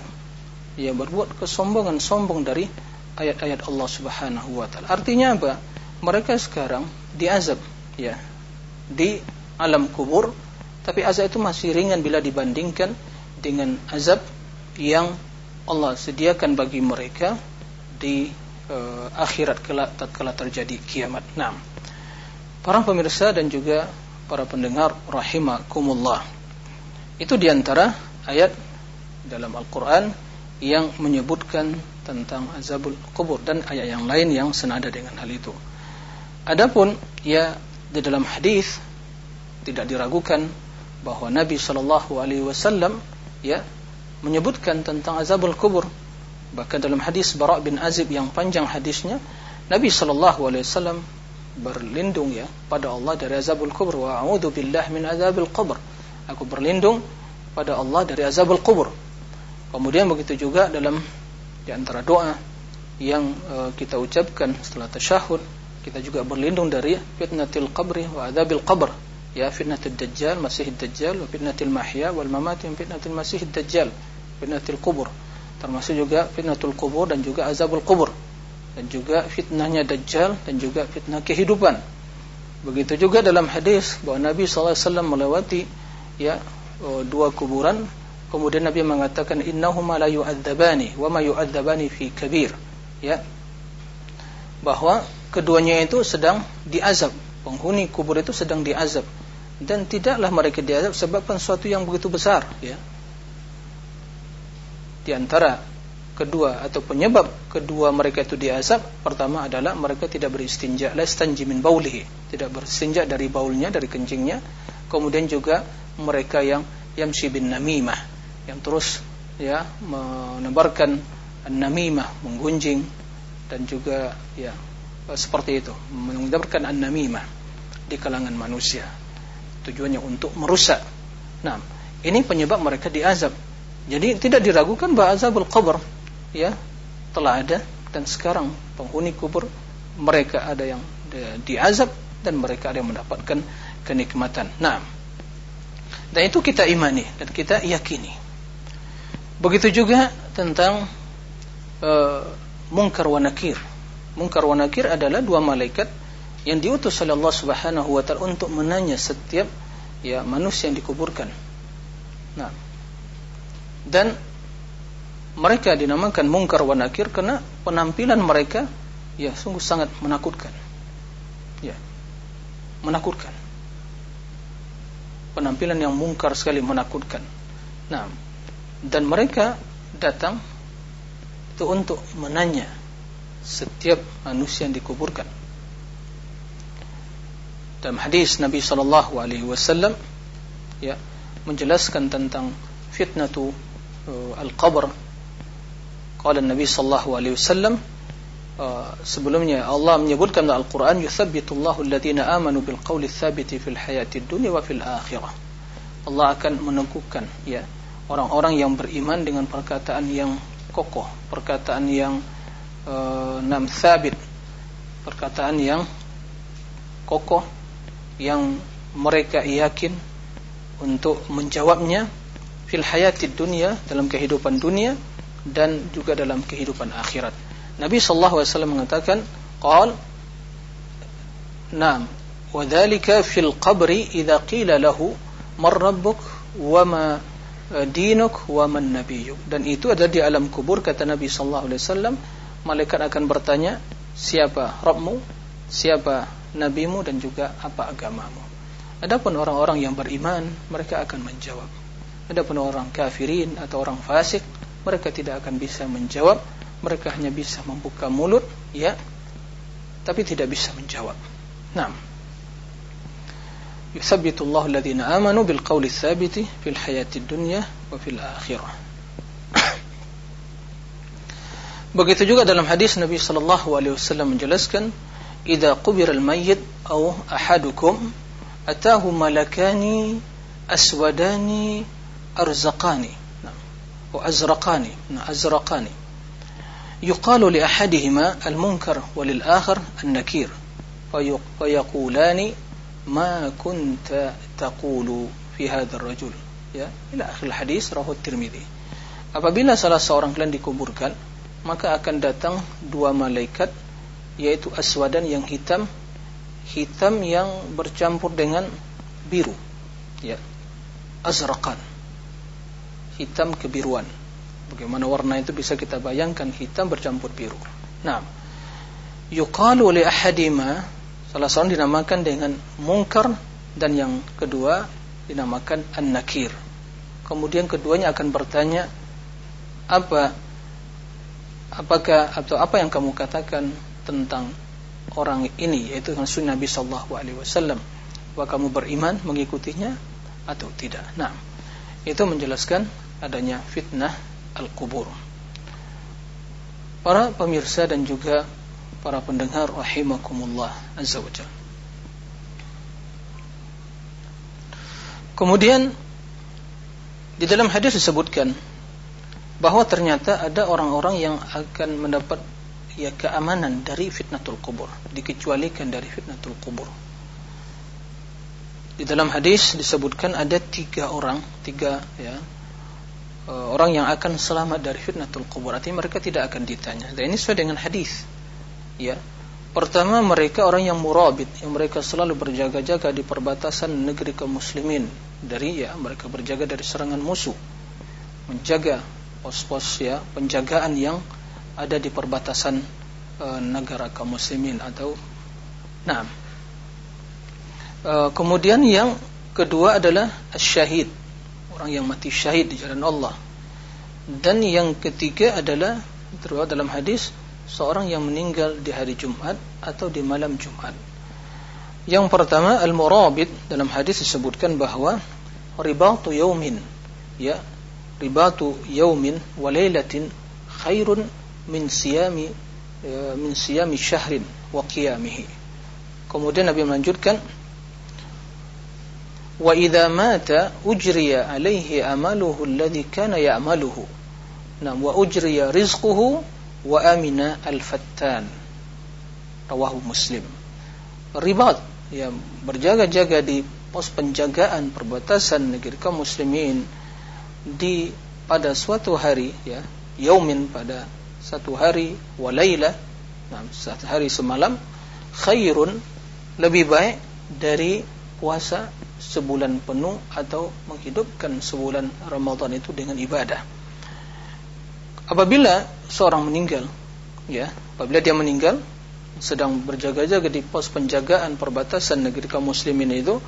ya berbuat kesombongan sombong dari ayat-ayat Allah Subhanahu wa taala artinya apa mereka sekarang diazab ya di alam kubur tapi azab itu masih ringan bila dibandingkan dengan azab yang Allah sediakan bagi mereka di uh, akhirat kelak tatkala terjadi kiamat. Nah, para pemirsa dan juga para pendengar rahimakumullah. Itu di antara ayat dalam Al-Quran yang menyebutkan tentang azabul kubur dan ayat yang lain yang senada dengan hal itu. Adapun ya di dalam hadis tidak diragukan bahwa Nabi Shallallahu Alaihi Wasallam ya menyebutkan tentang azabul kubur. Bahkan dalam hadis Bara bin Azib yang panjang hadisnya Nabi Shallallahu Alaihi Wasallam berlindung ya pada Allah dari azabul kubur. Wa a'udzu billah min azabil kubur aku berlindung pada Allah dari azabul kubur. Kemudian begitu juga dalam di antara doa yang uh, kita ucapkan setelah tasyahud kita juga berlindung dari fitnatil qabri wa azabil qabr. Ya fitnatul dajjal masih dajjal wa fitnatul mahya wal mamat yang fitnatul masih dajjal fitnatul kubur. Termasuk juga fitnatul kubur dan juga azabul kubur. Dan juga fitnahnya dajjal dan juga fitnah kehidupan. Begitu juga dalam hadis bahwa Nabi SAW melewati ya dua kuburan. Kemudian Nabi mengatakan innahuma la yu'adzabani wa ma yu'adzabani fi kabir. Ya. Bahwa keduanya itu sedang diazab. Penghuni kubur itu sedang diazab. Dan tidaklah mereka diazab sebabkan sesuatu yang begitu besar. Ya. Di antara kedua atau penyebab kedua mereka itu diazab pertama adalah mereka tidak beristinja la stanji min baulihi. Tidak beristinja dari baulnya dari kencingnya. Kemudian juga mereka yang yamshi bin namimah yang terus ya menebarkan namimah menggunjing dan juga ya seperti itu menebarkan an-namimah di kalangan manusia. Tujuannya untuk merusak. Nah ini penyebab mereka diazab. Jadi tidak diragukan bahwa azabul qabr ya telah ada dan sekarang penghuni kubur mereka ada yang diazab dan mereka ada yang mendapatkan kenikmatan. Nah, dan itu kita imani dan kita yakini. Begitu juga tentang uh, mungkar wa nakir. Mungkar wa nakir adalah dua malaikat yang diutus oleh Allah Subhanahu wa taala untuk menanya setiap ya manusia yang dikuburkan. Nah, dan mereka dinamakan mungkar wa nakir karena penampilan mereka ya sungguh sangat menakutkan. Ya. Menakutkan. Penampilan yang mungkar sekali menakutkan. Nah, dan mereka datang itu untuk menanya setiap manusia yang dikuburkan. Dalam hadis Nabi sallallahu alaihi wasallam ya menjelaskan tentang fitnatu uh, al-qabr Qala Nabi sallallahu alaihi wasallam uh, sebelumnya Allah menyebutkan dalam Al-Qur'an yuthabbitullahu alladhina amanu bil qawli fil hayati dunya wa fil akhirah. Allah akan meneguhkan ya orang-orang yang beriman dengan perkataan yang kokoh, perkataan yang uh, nam sabit, perkataan yang kokoh yang mereka yakin untuk menjawabnya fil hayati dunia dalam kehidupan dunia dan juga dalam kehidupan akhirat. Nabi sallallahu alaihi wasallam mengatakan, "Qal Naam, wa dzalika fil qabri idza qila lahu man rabbuk wa ma eh, dinuk wa man nabiyyuk." Dan itu ada di alam kubur kata Nabi sallallahu alaihi wasallam, malaikat akan bertanya, "Siapa Rabbmu? Siapa nabimu dan juga apa agamamu?" Adapun orang-orang yang beriman, mereka akan menjawab. Adapun orang kafirin atau orang fasik, mereka tidak akan bisa menjawab mereka hanya bisa membuka mulut ya tapi tidak bisa menjawab. Nah yusabbitullahu alladhina amanu bil qawli tsabiti fil hayati dunya wa fil akhirah. Begitu juga dalam hadis Nabi sallallahu alaihi wasallam menjelaskan idza qubira al mayyit aw ahadukum atahu malakani aswadani arzaqani. Wa azraqani. Azraqani. يقال لأحدهما المنكر وللآخر النكير فيقولان ما كنت تقول في هذا الرجل ya ila akhir hadis rahu tirmidzi apabila salah seorang kalian dikuburkan maka akan datang dua malaikat yaitu aswadan yang hitam hitam yang bercampur dengan biru ya azraqan hitam kebiruan. Bagaimana warna itu bisa kita bayangkan hitam bercampur biru. Nah, yuqalu li ahadima salah seorang dinamakan dengan mungkar dan yang kedua dinamakan an-nakir. Kemudian keduanya akan bertanya apa apakah atau apa yang kamu katakan tentang orang ini yaitu sunnah Nabi sallallahu alaihi wasallam bahwa kamu beriman mengikutinya atau tidak. Nah, itu menjelaskan adanya fitnah al-kubur. Para pemirsa dan juga para pendengar rahimakumullah azza wajalla. Kemudian di dalam hadis disebutkan bahwa ternyata ada orang-orang yang akan mendapat ya keamanan dari fitnatul kubur, dikecualikan dari fitnatul kubur. Di dalam hadis disebutkan ada tiga orang, tiga ya orang yang akan selamat dari fitnatul kubur. Artinya mereka tidak akan ditanya. Dan ini sesuai dengan hadis. Ya. Pertama mereka orang yang murabit yang mereka selalu berjaga-jaga di perbatasan negeri kaum muslimin dari ya mereka berjaga dari serangan musuh. Menjaga pos-pos ya penjagaan yang ada di perbatasan e, negara kaum muslimin atau nah. E, kemudian yang kedua adalah syahid orang yang mati syahid di jalan Allah. Dan yang ketiga adalah terlihat dalam hadis seorang yang meninggal di hari Jumat atau di malam Jumat. Yang pertama al-murabit dalam hadis disebutkan bahwa ribatu yaumin ya ribatu yaumin wa lailatin khairun min siyami ya, min siyami syahrin wa qiyamihi. Kemudian Nabi melanjutkan wa idza mata ujriya alaihi amaluhu alladhi kana ya'maluhu. Nah, wa ujriya rizquhu wa amina al-fattan. Rawahu Muslim. Ribat ya berjaga-jaga di pos penjagaan perbatasan negeri kaum muslimin di pada suatu hari ya yaumin pada satu hari walaila nah, satu hari semalam khairun lebih baik dari puasa sebulan penuh atau menghidupkan sebulan Ramadan itu dengan ibadah. Apabila seorang meninggal, ya, apabila dia meninggal sedang berjaga-jaga di pos penjagaan perbatasan negeri kaum muslimin itu,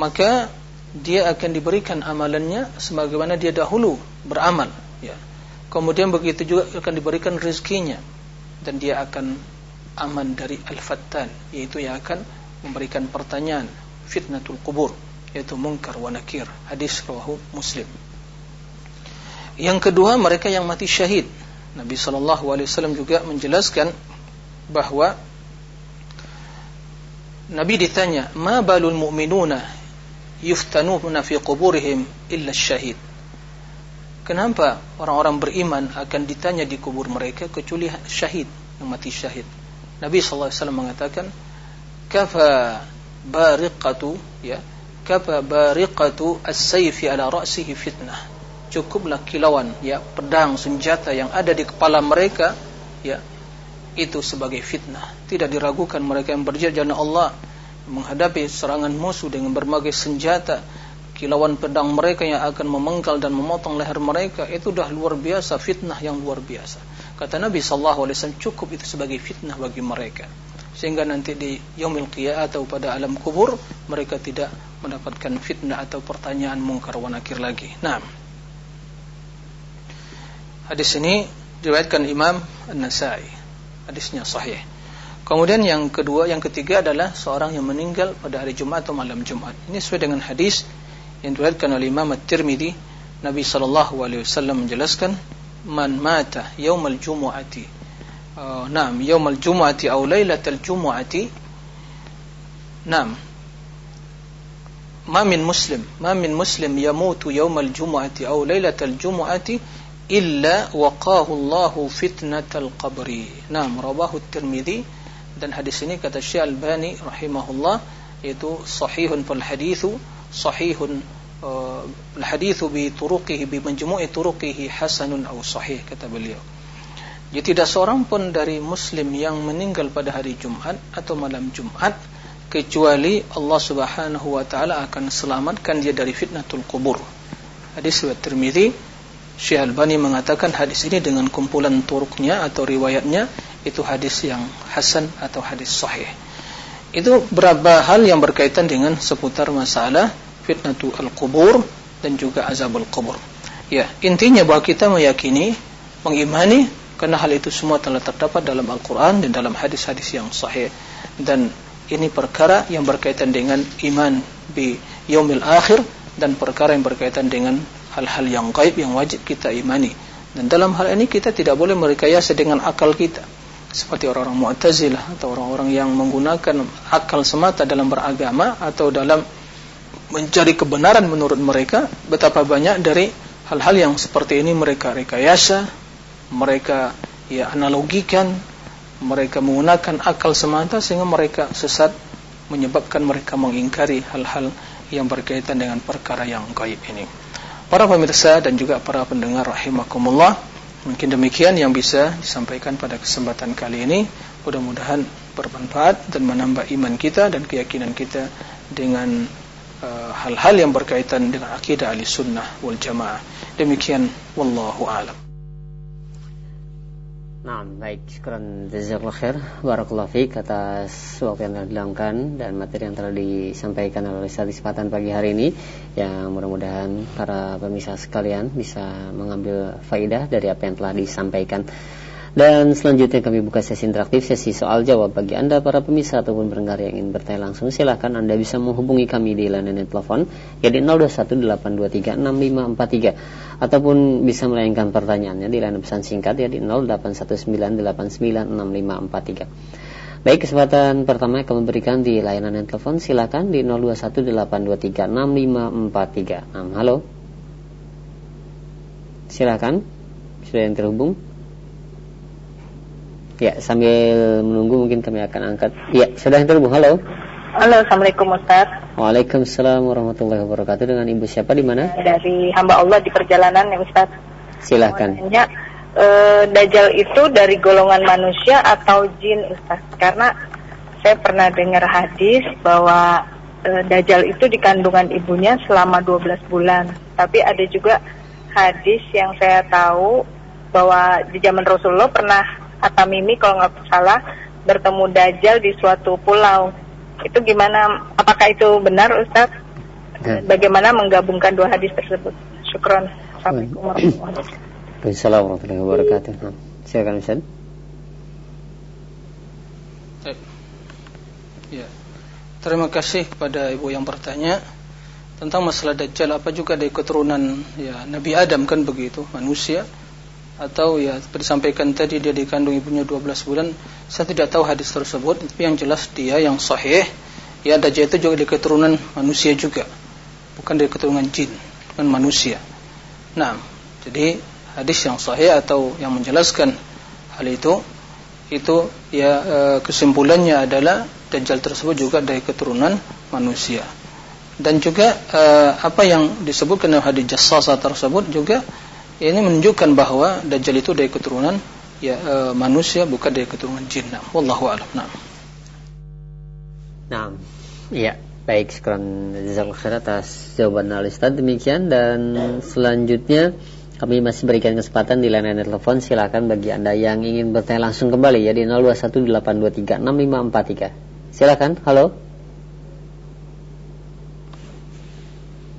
maka dia akan diberikan amalannya sebagaimana dia dahulu beramal, ya. Kemudian begitu juga akan diberikan rezekinya dan dia akan aman dari al-fattan yaitu yang akan memberikan pertanyaan fitnatul kubur yaitu mungkar wa nakir. Hadis rawahu muslim. Yang kedua mereka yang mati syahid. Nabi wasallam juga menjelaskan bahwa Nabi ditanya ma balul mu'minuna yuftanuna fi quburihim illa syahid? Kenapa orang-orang beriman akan ditanya di kubur mereka kecuali syahid yang mati syahid? Nabi wasallam mengatakan, "Kafa bariqatu ya, kafa bariqatu as-sayfi ala ra'sihi fitnah." Cukuplah kilauan ya, pedang senjata yang ada di kepala mereka ya, itu sebagai fitnah. Tidak diragukan mereka yang berjihad jalan Allah menghadapi serangan musuh dengan berbagai senjata kilauan pedang mereka yang akan memenggal dan memotong leher mereka itu dah luar biasa fitnah yang luar biasa kata Nabi sallallahu alaihi wasallam cukup itu sebagai fitnah bagi mereka sehingga nanti di yaumil qiyamah atau pada alam kubur mereka tidak mendapatkan fitnah atau pertanyaan mungkar wa nakir lagi. Nah hadis ini diriwayatkan Imam An-Nasai. Hadisnya sahih. Kemudian yang kedua, yang ketiga adalah seorang yang meninggal pada hari Jumat atau malam Jumat. Ini sesuai dengan hadis yang diriwayatkan oleh Imam At-Tirmidzi Nabi sallallahu alaihi wasallam menjelaskan man mata yaumal jumu'ati uh, naam yaumal jumu'ati aw lailatal jumu'ati naam ma min muslim ma min muslim yamutu yaumal jumu'ati aw lailatal jumu'ati illa waqahu Allahu fitnatal qabri naam rawahu At-Tirmidzi dan hadis ini kata Syekh Al-Bani rahimahullah yaitu sahihun fal hadithu sahihun uh, hadithu bi turuqihi bi majmu'i turuqihi hasanun aw sahih kata beliau. Jadi tidak seorang pun dari muslim yang meninggal pada hari Jumat atau malam Jumat kecuali Allah Subhanahu wa taala akan selamatkan dia dari fitnatul kubur. Hadis riwayat Tirmizi Syekh Albani mengatakan hadis ini dengan kumpulan turuknya atau riwayatnya itu hadis yang hasan atau hadis sahih. Itu berapa hal yang berkaitan dengan seputar masalah fitnatu al-kubur dan juga azabul kubur. Ya, intinya bahwa kita meyakini, mengimani karena hal itu semua telah terdapat dalam Al-Qur'an dan dalam hadis-hadis yang sahih. Dan ini perkara yang berkaitan dengan iman bi yaumil akhir dan perkara yang berkaitan dengan hal-hal yang gaib yang wajib kita imani. Dan dalam hal ini kita tidak boleh merekayasa dengan akal kita seperti orang-orang Mu'tazilah atau orang-orang yang menggunakan akal semata dalam beragama atau dalam mencari kebenaran menurut mereka betapa banyak dari hal-hal yang seperti ini mereka rekayasa mereka ya analogikan mereka menggunakan akal semata sehingga mereka sesat menyebabkan mereka mengingkari hal-hal yang berkaitan dengan perkara yang gaib ini para pemirsa dan juga para pendengar rahimakumullah Mungkin demikian yang bisa disampaikan pada kesempatan kali ini. Mudah-mudahan bermanfaat dan menambah iman kita dan keyakinan kita dengan uh, hal-hal uh, yang berkaitan dengan akidah ahli sunnah wal jamaah. Demikian, wallahu a'lam. Nah, baik, syukuran jazakallah khair. Barakallahu fiqh atas waktu yang telah diluangkan Dan materi yang telah disampaikan oleh Ustaz kesempatan pagi hari ini. Yang mudah-mudahan para pemirsa sekalian Bisa mengambil faidah dari apa yang telah disampaikan. Dan selanjutnya kami buka sesi interaktif, sesi soal jawab bagi Anda para pemirsa ataupun pendengar yang ingin bertanya langsung. Silahkan Anda bisa menghubungi kami di layanan telepon ya di 0218236543 ataupun bisa melayangkan pertanyaannya di layanan pesan singkat ya di 0819896543. Baik, kesempatan pertama yang kami berikan di layanan telepon silakan di 0218236543. Nah, halo. Silakan. Sudah yang terhubung? Ya, sambil menunggu mungkin kami akan angkat. Ya, sudah terhubung. Halo. Halo, Assalamualaikum Ustaz. Waalaikumsalam warahmatullahi wabarakatuh. Dengan Ibu siapa di mana? Dari hamba Allah di perjalanan ya Ustaz. Silahkan. Tanya, e, Dajjal itu dari golongan manusia atau jin Ustaz? Karena saya pernah dengar hadis bahwa e, Dajjal itu di kandungan ibunya selama 12 bulan. Tapi ada juga hadis yang saya tahu bahwa di zaman Rasulullah pernah Atamimi kalau nggak salah bertemu Dajjal di suatu pulau. Itu gimana? Apakah itu benar Ustaz? Ya. Bagaimana menggabungkan dua hadis tersebut? Syukron. Assalamualaikum warahmatullahi wabarakatuh. Silakan Ustaz. Ya. Terima kasih kepada ibu yang bertanya tentang masalah Dajjal apa juga dari keturunan ya Nabi Adam kan begitu manusia atau ya seperti disampaikan tadi dia dikandung ibunya 12 bulan. Saya tidak tahu hadis tersebut tapi yang jelas dia yang sahih. Ya Dajjal itu juga dari keturunan manusia juga. Bukan dari keturunan jin bukan manusia. Nah jadi hadis yang sahih atau yang menjelaskan hal itu itu ya e, kesimpulannya adalah Dajjal tersebut juga dari keturunan manusia. Dan juga e, apa yang disebutkan dalam hadis jassasa tersebut juga ini menunjukkan bahwa Dajjal itu dari keturunan ya e, manusia bukan dari keturunan jin. Nah, wallahu a'lam. Nah. Nah, ya, baik sekarang jazakallahu atas jawaban Ustaz demikian dan selanjutnya kami masih berikan kesempatan di layanan telepon silakan bagi Anda yang ingin bertanya langsung kembali ya di 0218236543. Silakan. Halo.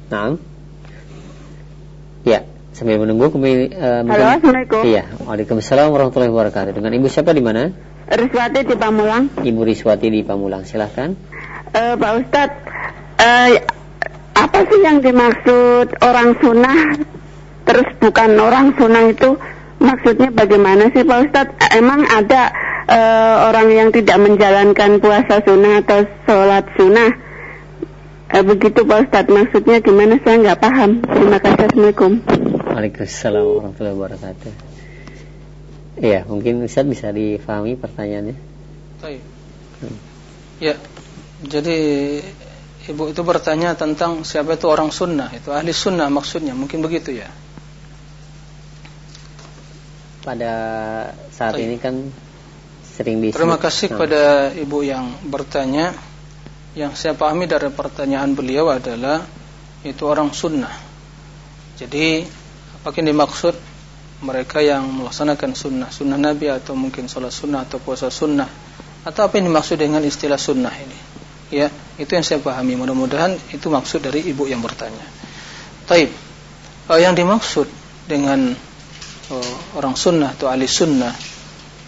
Nah. Sambil menunggu kami uh, Halo, Assalamualaikum. Iya, Waalaikumsalam warahmatullahi wabarakatuh. Dengan Ibu siapa di mana? Riswati di Pamulang. Ibu Riswati di Pamulang, silahkan. Uh, Pak Ustadz, uh, apa sih yang dimaksud orang sunnah terus bukan orang sunnah itu maksudnya bagaimana sih Pak Ustadz? Emang ada uh, orang yang tidak menjalankan puasa sunnah atau sholat sunnah? Uh, begitu Pak Ustadz, maksudnya gimana saya nggak paham. Terima kasih, Assalamualaikum. Waalaikumsalam warahmatullahi wabarakatuh. Iya, mungkin Ustaz bisa difahami pertanyaannya. Baik. Hmm. Ya, jadi ibu itu bertanya tentang siapa itu orang sunnah, itu ahli sunnah maksudnya, mungkin begitu ya. Pada saat Baik. ini kan sering disebut. Terima kasih nah. kepada ibu yang bertanya. Yang saya pahami dari pertanyaan beliau adalah itu orang sunnah. Jadi Makin dimaksud? Mereka yang melaksanakan sunnah. Sunnah Nabi atau mungkin sholat sunnah atau puasa sunnah. Atau apa yang dimaksud dengan istilah sunnah ini? Ya, itu yang saya pahami. Mudah-mudahan itu maksud dari ibu yang bertanya. Taib. Uh, Yang dimaksud dengan uh, orang sunnah atau ahli sunnah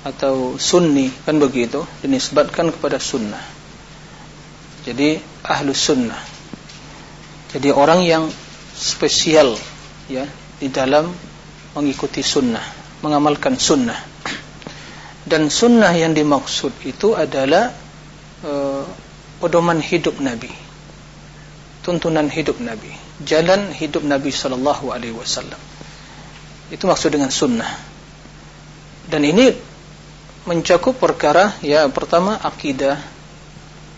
Atau sunni Kan begitu, dinisbatkan kepada sunnah. Jadi ahlu sunnah. Jadi orang yang spesial ya di dalam mengikuti sunnah, mengamalkan sunnah. Dan sunnah yang dimaksud itu adalah e, pedoman hidup Nabi, tuntunan hidup Nabi, jalan hidup Nabi Shallallahu Alaihi Wasallam. Itu maksud dengan sunnah. Dan ini mencakup perkara ya pertama akidah,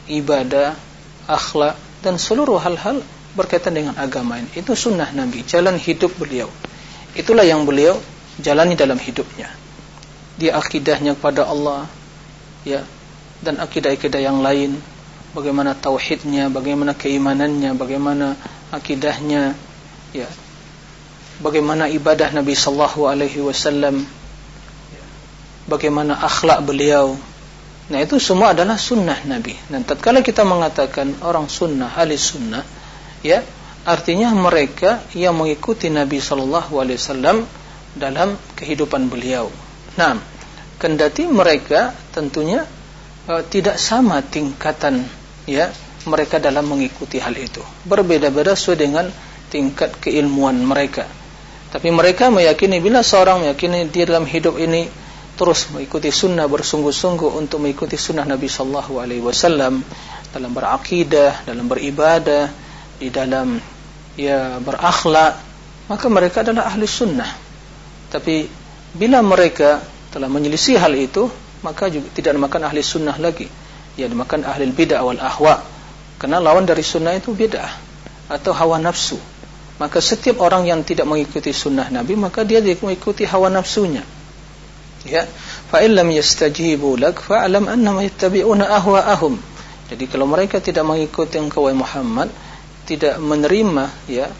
ibadah, akhlak dan seluruh hal-hal berkaitan dengan agama ini. Itu sunnah Nabi, jalan hidup beliau. Itulah yang beliau jalani dalam hidupnya. Dia akidahnya kepada Allah, ya, dan akidah-akidah yang lain. Bagaimana tauhidnya, bagaimana keimanannya, bagaimana akidahnya, ya, bagaimana ibadah Nabi Sallallahu Alaihi Wasallam, bagaimana akhlak beliau. Nah itu semua adalah sunnah Nabi. Dan tatkala kita mengatakan orang sunnah, ahli sunnah, ya artinya mereka yang mengikuti Nabi Shallallahu Alaihi Wasallam dalam kehidupan beliau. Nah, kendati mereka tentunya uh, tidak sama tingkatan ya mereka dalam mengikuti hal itu berbeda-beda sesuai dengan tingkat keilmuan mereka tapi mereka meyakini bila seorang meyakini dia dalam hidup ini terus mengikuti sunnah bersungguh-sungguh untuk mengikuti sunnah Nabi Sallallahu Alaihi Wasallam dalam berakidah, dalam beribadah, di dalam ya berakhlak, maka mereka adalah ahli sunnah. Tapi bila mereka telah menyelisih hal itu, maka juga tidak dimakan ahli sunnah lagi. Ya dimakan ahli bid'ah wal ahwa. Karena lawan dari sunnah itu bid'ah atau hawa nafsu. Maka setiap orang yang tidak mengikuti sunnah Nabi maka dia mengikuti hawa nafsunya. Ya, fa illam yastajibu lak fa'lam annama yattabi'una ahwa'ahum. Jadi kalau mereka tidak mengikuti engkau Muhammad, tidak menerima ya,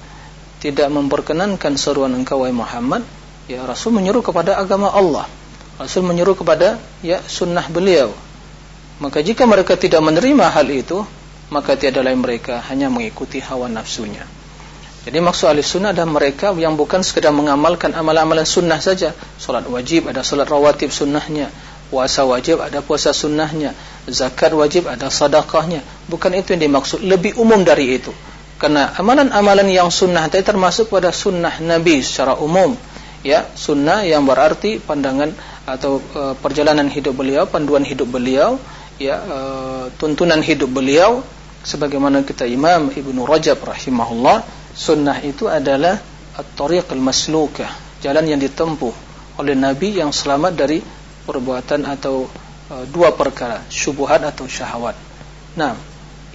tidak memperkenankan seruan engkau wahai Muhammad, ya Rasul menyuruh kepada agama Allah. Rasul menyuruh kepada ya sunnah beliau. Maka jika mereka tidak menerima hal itu, maka tiada lain mereka hanya mengikuti hawa nafsunya. Jadi maksud ahli sunnah adalah mereka yang bukan sekedar mengamalkan amalan-amalan sunnah saja. Salat wajib ada salat rawatib sunnahnya, puasa wajib ada puasa sunnahnya, zakat wajib ada sedekahnya. Bukan itu yang dimaksud, lebih umum dari itu. Karena amalan-amalan yang sunnah tadi termasuk pada sunnah Nabi secara umum. Ya, sunnah yang berarti pandangan atau e, perjalanan hidup beliau, panduan hidup beliau, ya, e, tuntunan hidup beliau sebagaimana kita Imam Ibnu Rajab rahimahullah Sunnah itu adalah at-tariq al-maslukah, jalan yang ditempuh oleh Nabi yang selamat dari perbuatan atau uh, dua perkara, syubhat atau syahwat. Nah,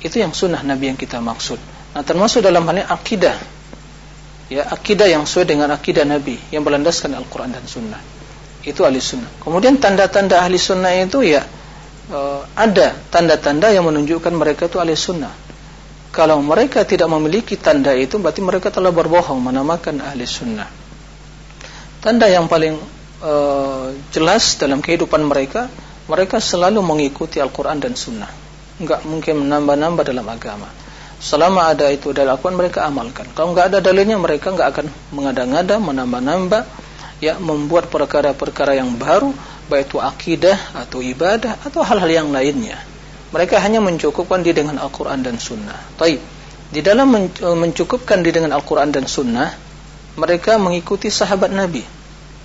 itu yang sunnah Nabi yang kita maksud. Nah, termasuk dalam hal ini akidah. Ya, akidah yang sesuai dengan akidah Nabi yang berlandaskan Al-Qur'an dan sunnah. Itu ahli sunnah. Kemudian tanda-tanda ahli sunnah itu ya uh, ada tanda-tanda yang menunjukkan mereka itu ahli sunnah. Kalau mereka tidak memiliki tanda itu berarti mereka telah berbohong menamakan ahli sunnah. Tanda yang paling uh, jelas dalam kehidupan mereka, mereka selalu mengikuti Al-Quran dan Sunnah. Enggak mungkin menambah-nambah dalam agama. Selama ada itu dalam Al-Quran mereka amalkan. Kalau enggak ada dalilnya mereka enggak akan mengada-ngada, menambah-nambah, ya membuat perkara-perkara yang baru, baik itu akidah atau ibadah atau hal-hal yang lainnya. Mereka hanya mencukupkan diri dengan Al-Quran dan Sunnah. Taib. Di dalam mencukupkan diri dengan Al-Quran dan Sunnah, mereka mengikuti sahabat Nabi.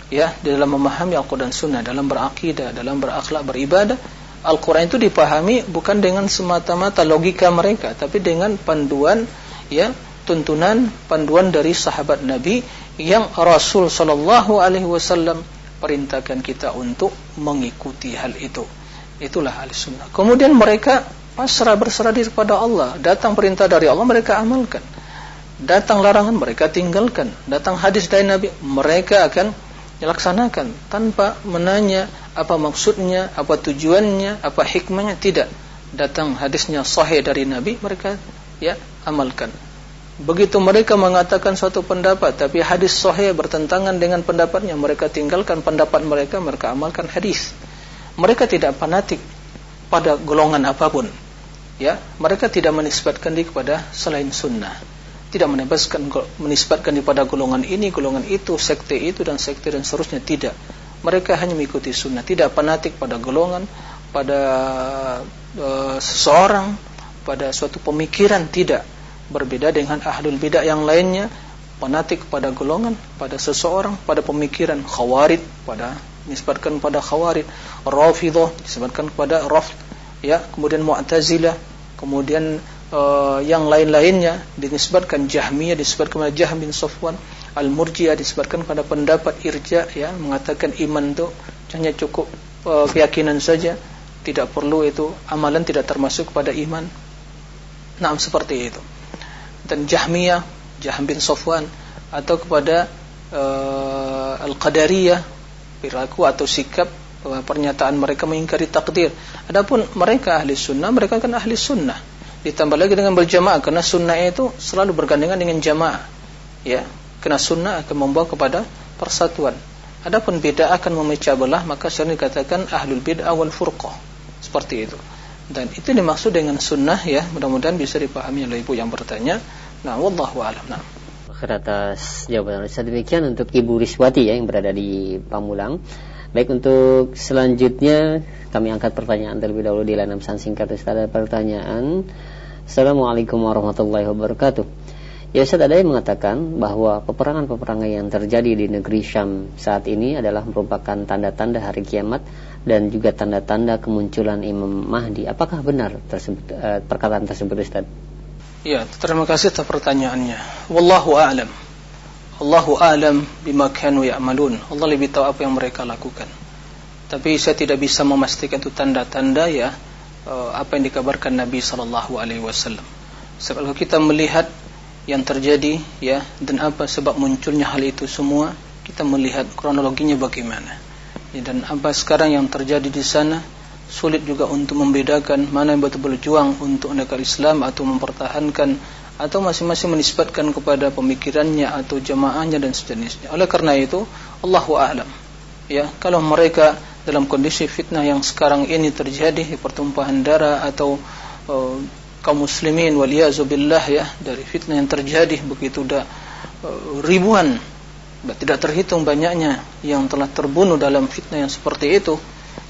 Ya, di dalam memahami Al-Quran dan Sunnah, dalam berakidah, dalam berakhlak, beribadah, Al-Quran itu dipahami bukan dengan semata-mata logika mereka, tapi dengan panduan, ya, tuntunan, panduan dari sahabat Nabi yang Rasul Shallallahu Alaihi Wasallam perintahkan kita untuk mengikuti hal itu. Itulah ahli sunnah. Kemudian mereka pasrah berserah diri kepada Allah. Datang perintah dari Allah mereka amalkan. Datang larangan mereka tinggalkan. Datang hadis dari Nabi mereka akan dilaksanakan tanpa menanya apa maksudnya, apa tujuannya, apa hikmahnya? Tidak. Datang hadisnya sahih dari Nabi mereka ya amalkan. Begitu mereka mengatakan suatu pendapat tapi hadis sahih bertentangan dengan pendapatnya mereka tinggalkan pendapat mereka mereka amalkan hadis. Mereka tidak fanatik pada golongan apa pun ya. Mereka tidak menisbatkan diri kepada selain sunnah. Tidak menisbatkan menisbatkan pada golongan ini golongan itu sekte itu dan sekte dan seterusnya. Tidak mereka hanya mengikuti sunnah. Tidak fanatik pada golongan pada uh, seseorang pada suatu pemikiran. Tidak. Berbeda dengan ahlul bidah yang lainnya. Fanatik pada golongan pada seseorang pada pemikiran khawarid pada disebutkan pada Khawarij, Rafidhah disebutkan kepada Rafd, ya, kemudian Mu'tazilah, kemudian uh, yang lain-lainnya dinisbatkan Jahmiyah disebutkan kepada Jahm bin Al-Murji'ah disebutkan pada pendapat Irja ya, mengatakan iman itu hanya cukup uh, keyakinan saja, tidak perlu itu amalan tidak termasuk pada iman. Nah, seperti itu. Dan Jahmiyah, Jahm bin Safwan atau kepada uh, Al-Qadariyah perilaku atau sikap pernyataan mereka mengingkari takdir. Adapun mereka ahli sunnah, mereka kan ahli sunnah. Ditambah lagi dengan berjamaah karena sunnah itu selalu bergandengan dengan jamaah. Ya, karena sunnah akan membawa kepada persatuan. Adapun bid'ah akan memecah belah, maka sering dikatakan ahlul bid'ah wal furqah. Seperti itu. Dan itu dimaksud dengan sunnah ya, mudah-mudahan bisa dipahami oleh ibu yang bertanya. Nah, wallahu a'lam. Nah. atas jawaban Ustaz. Demikian untuk Ibu Riswati ya yang berada di Pamulang. Baik untuk selanjutnya kami angkat pertanyaan terlebih dahulu di layanan pesan singkat Ustaz ada pertanyaan. Assalamualaikum warahmatullahi wabarakatuh. Ya Ustaz ada yang mengatakan bahwa peperangan-peperangan yang terjadi di negeri Syam saat ini adalah merupakan tanda-tanda hari kiamat dan juga tanda-tanda kemunculan Imam Mahdi. Apakah benar tersebut, uh, perkataan tersebut Ustaz? Ya, terima kasih atas pertanyaannya. Wallahu a'lam. Allahu a'lam bima kanu ya'malun. Allah lebih tahu apa yang mereka lakukan. Tapi saya tidak bisa memastikan itu tanda-tanda ya uh, apa yang dikabarkan Nabi sallallahu alaihi wasallam. Sebab kalau kita melihat yang terjadi ya dan apa sebab munculnya hal itu semua, kita melihat kronologinya bagaimana. Ya, dan apa sekarang yang terjadi di sana sulit juga untuk membedakan mana yang betul berjuang untuk negara Islam atau mempertahankan atau masing-masing menisbatkan kepada pemikirannya atau jamaahnya dan sejenisnya. Oleh karena itu, Allahu a'lam. Ya, kalau mereka dalam kondisi fitnah yang sekarang ini terjadi pertumpahan darah atau uh, kaum muslimin waliyazubillah ya dari fitnah yang terjadi begitu dah uh, ribuan tidak terhitung banyaknya yang telah terbunuh dalam fitnah yang seperti itu.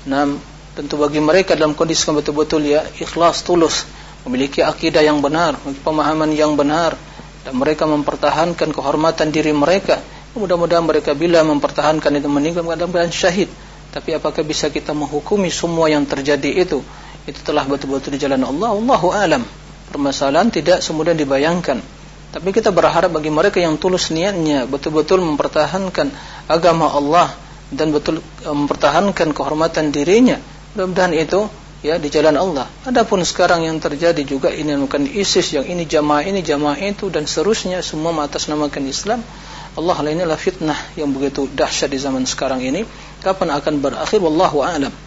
Nah, tentu bagi mereka dalam kondisi yang betul-betul ya ikhlas tulus, memiliki akidah yang benar, pemahaman yang benar dan mereka mempertahankan kehormatan diri mereka. Mudah-mudahan mereka bila mempertahankan itu meninggal dalam keadaan syahid. Tapi apakah bisa kita menghukumi semua yang terjadi itu? Itu telah betul-betul di jalan Allah. Allahu alam. Permasalahan tidak semudah dibayangkan. Tapi kita berharap bagi mereka yang tulus niatnya betul-betul mempertahankan agama Allah dan betul eh, mempertahankan kehormatan dirinya. Mudah-mudahan itu ya di jalan Allah. Adapun sekarang yang terjadi juga ini bukan ISIS yang ini jamaah ini jamaah itu dan seterusnya semua mengatasnamakan Islam. Allah inilah fitnah yang begitu dahsyat di zaman sekarang ini. Kapan akan berakhir wallahu a'lam.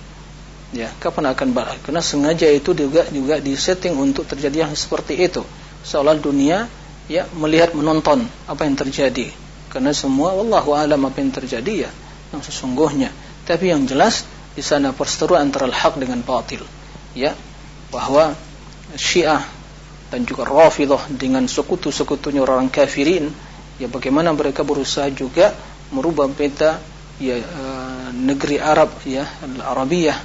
Ya, kapan akan berakhir? Karena sengaja itu juga juga disetting untuk terjadi yang seperti itu. Seolah dunia ya melihat menonton apa yang terjadi karena semua wallahu alam apa yang terjadi ya yang sesungguhnya tapi yang jelas di sana perseteruan antara hak dengan batil ya bahwa Syiah dan juga Rafidhah dengan sekutu-sekutunya orang kafirin ya bagaimana mereka berusaha juga merubah peta ya uh, negeri Arab ya Al-Arabiyah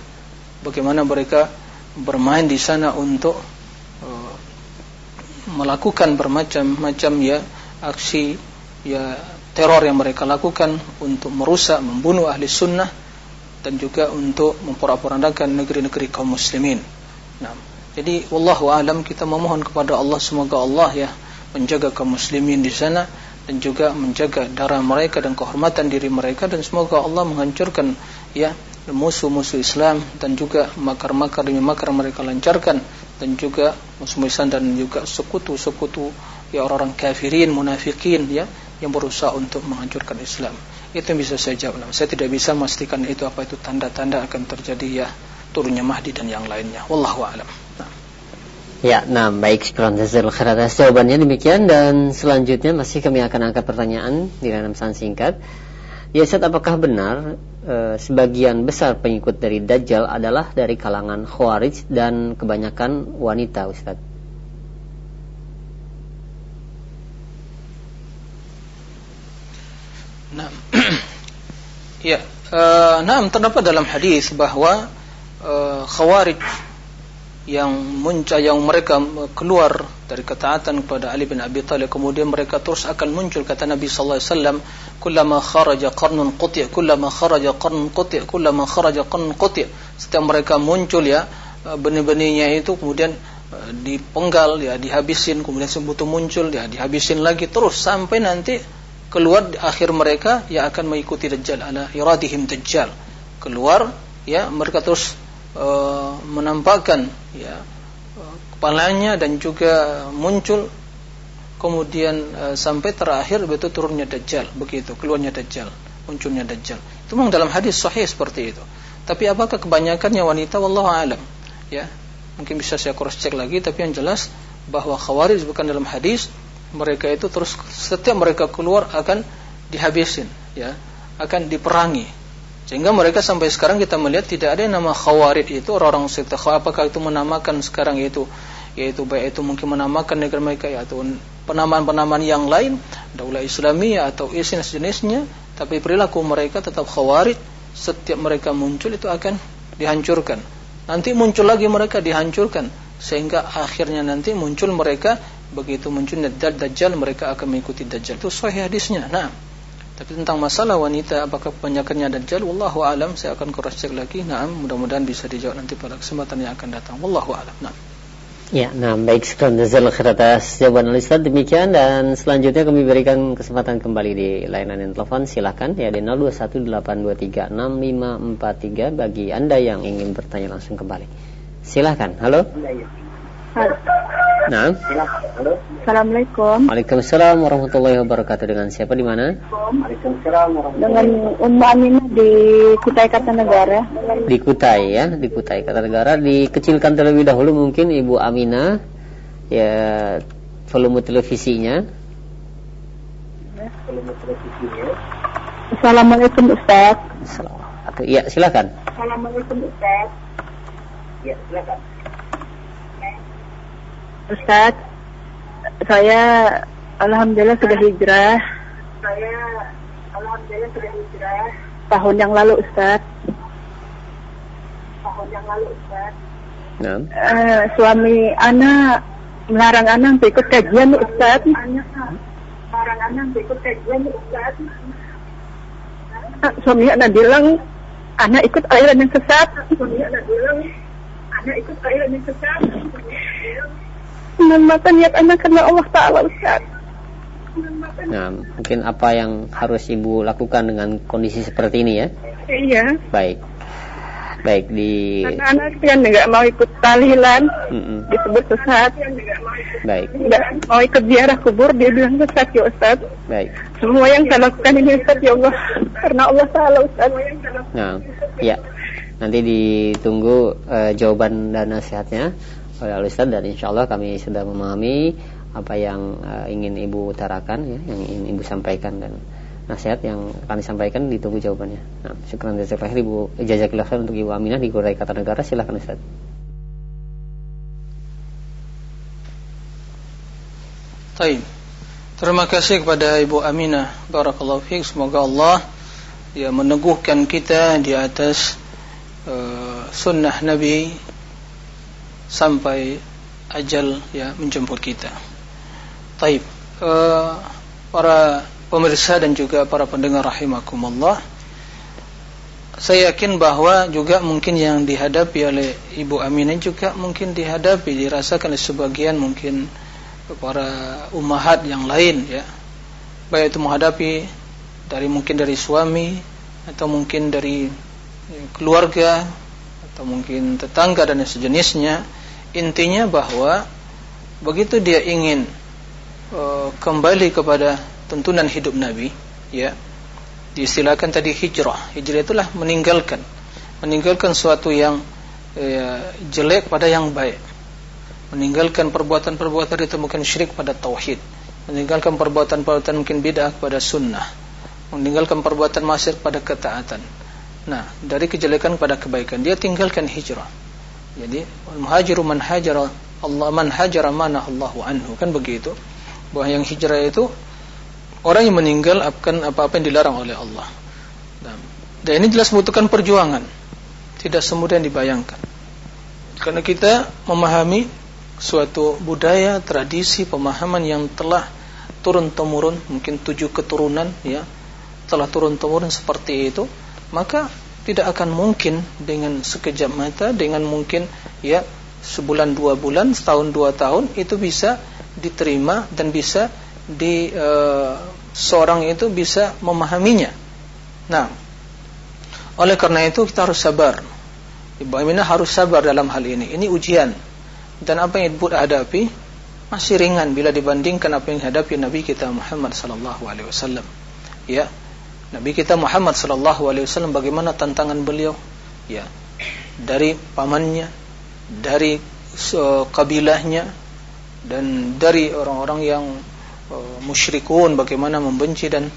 bagaimana mereka bermain di sana untuk melakukan bermacam-macam ya aksi ya teror yang mereka lakukan untuk merusak, membunuh ahli sunnah dan juga untuk memporak-porandakan negeri-negeri kaum muslimin. Nah, jadi wallahu alam kita memohon kepada Allah semoga Allah ya menjaga kaum muslimin di sana dan juga menjaga darah mereka dan kehormatan diri mereka dan semoga Allah menghancurkan ya musuh-musuh Islam dan juga makar-makar demi makar mereka lancarkan dan juga musuh-musuh dan juga sekutu-sekutu ya orang-orang kafirin, munafikin ya yang berusaha untuk menghancurkan Islam. Itu yang bisa saya jawab. Saya tidak bisa memastikan itu apa itu tanda-tanda akan terjadi ya turunnya Mahdi dan yang lainnya. Wallahu a'lam. Nah. Ya, nah baik sekarang jazil atas jawabannya demikian dan selanjutnya masih kami akan angkat pertanyaan di dalam pesan singkat. Ya Ustaz, apakah benar e, sebagian besar pengikut dari Dajjal adalah dari kalangan Khawarij dan kebanyakan wanita Ustaz? Nah, ya, e, nah terdapat dalam hadis bahwa e, Khawarij yang muncul yang mereka keluar dari ketaatan kepada Ali bin Abi Thalib kemudian mereka terus akan muncul kata Nabi sallallahu alaihi wasallam kullama kharaja qarnun quti' kullama kharaja qarnun quti' kullama kharaja qarnun quti' setiap mereka muncul ya benih-benihnya itu kemudian eh, dipenggal ya dihabisin kemudian sebutu muncul ya dihabisin lagi terus sampai nanti keluar di akhir mereka yang akan mengikuti dajjal ala iradihim dajjal. Keluar ya mereka terus uh, menampakkan ya kepalanya dan juga muncul kemudian uh, sampai terakhir betul turunnya dajjal begitu keluarnya dajjal munculnya dajjal. Itu memang dalam hadis sahih seperti itu. Tapi apakah kebanyakannya wanita? Wallahu alam. Ya mungkin bisa saya cross check lagi tapi yang jelas bahwa khawarij bukan dalam hadis mereka itu terus setiap mereka keluar akan dihabisin ya akan diperangi sehingga mereka sampai sekarang kita melihat tidak ada yang nama khawarid itu orang-orang sekte apakah itu menamakan sekarang itu yaitu baik itu mungkin menamakan negara mereka ya atau penamaan-penamaan yang lain daulah Islamiyah atau ISIS sejenisnya, tapi perilaku mereka tetap khawarij. Setiap mereka muncul itu akan dihancurkan. Nanti muncul lagi mereka dihancurkan sehingga akhirnya nanti muncul mereka begitu munculnya dajjal mereka akan mengikuti dajjal. Itu sahih hadisnya. Nah, tapi tentang masalah wanita apakah kebanyakannya dajjal wallahu alam saya akan cross check lagi. Nah, mudah-mudahan bisa dijawab nanti pada kesempatan yang akan datang. Wallahu alam. Nah. Ya, nah baik sekian jazal khair atas jawaban Ustaz demikian dan selanjutnya kami berikan kesempatan kembali di layanan telepon silakan ya di 0218236543 bagi Anda yang ingin bertanya langsung kembali. Silakan. Halo. Halo. Nah. Assalamualaikum. Waalaikumsalam warahmatullahi wabarakatuh. Dengan siapa di mana? Dengan Ummu Aminah di Kutai Kartanegara. Di Kutai ya, di Kutai Kartanegara. Dikecilkan terlebih dahulu mungkin Ibu Aminah ya volume televisinya. Assalamualaikum Ustaz. Assalamualaikum. Ya, silakan. Assalamualaikum Ustaz. Ya, silakan. Ustaz, saya alhamdulillah sudah hijrah. Saya alhamdulillah sudah hijrah. Tahun yang lalu Ustaz. Tahun yang lalu Ustaz. Nah. Uh, suami anak melarang anak untuk ikut kajian Ustaz. Melarang anak untuk ikut kajian Ustaz. Uh, suami anak bilang anak ikut aliran yang sesat. Suami anak bilang anak ikut aliran yang sesat mata niat anak karena Allah Ta'ala Ustaz. Nah, mungkin apa yang harus ibu lakukan dengan kondisi seperti ini ya? Iya. Baik. Baik di. Anak-anak yang nggak mau ikut tahlilan, mm -mm. disebut sesat. Baik. Nggak mau ikut ziarah kubur, dia bilang sesat ya Ustaz. Baik. Semua yang saya lakukan ini Ustaz ya Allah, karena Allah Taala Ustaz. Nah, ya. Nanti ditunggu uh, jawaban dan nasihatnya oleh Ustaz dan insya Allah kami sudah memahami apa yang uh, ingin ibu utarakan ya, yang ingin ibu sampaikan dan nasihat yang kami sampaikan ditunggu jawabannya. Nah, syukur jazakallah ibu jazakallah untuk ibu Aminah di Kurai Negara silahkan Ustaz. Taib. Terima kasih kepada Ibu Aminah. Barakallahu fiik. Semoga Allah ya meneguhkan kita di atas uh, sunnah Nabi sampai ajal ya menjemput kita. Taib. Uh, para pemirsa dan juga para pendengar rahimakumullah. Saya yakin bahwa juga mungkin yang dihadapi oleh Ibu Aminah juga mungkin dihadapi dirasakan oleh sebagian mungkin para ummahat yang lain ya. Baik itu menghadapi dari mungkin dari suami atau mungkin dari keluarga atau mungkin tetangga dan sejenisnya intinya bahwa begitu dia ingin uh, kembali kepada tuntunan hidup Nabi ya diistilahkan tadi hijrah. Hijrah itulah meninggalkan meninggalkan suatu yang ya, jelek pada yang baik. Meninggalkan perbuatan-perbuatan itu mungkin syirik pada tauhid. Meninggalkan perbuatan-perbuatan mungkin bid'ah pada sunnah. Meninggalkan perbuatan maksiat pada ketaatan Nah, dari kejelekan pada kebaikan dia tinggalkan hijrah. Jadi, muhajiru man hajara Allah man hajara mana Allahu anhu kan begitu. Bahwa yang hijrah itu orang yang meninggal akan apa-apa yang dilarang oleh Allah. Dan ini jelas membutuhkan perjuangan. Tidak semudah yang dibayangkan. Karena kita memahami suatu budaya, tradisi, pemahaman yang telah turun temurun, mungkin tujuh keturunan ya, telah turun temurun seperti itu maka tidak akan mungkin dengan sekejap mata dengan mungkin ya sebulan dua bulan setahun dua tahun itu bisa diterima dan bisa di uh, seorang itu bisa memahaminya. Nah, oleh karena itu kita harus sabar. Ibu Aminah harus sabar dalam hal ini. Ini ujian. Dan apa yang ibu hadapi masih ringan bila dibandingkan apa yang hadapi Nabi kita Muhammad sallallahu alaihi wasallam. Ya, Nabi kita Muhammad sallallahu alaihi wasallam bagaimana tantangan beliau? Ya. Dari pamannya, dari kabilahnya dan dari orang-orang yang uh, musyrikun bagaimana membenci dan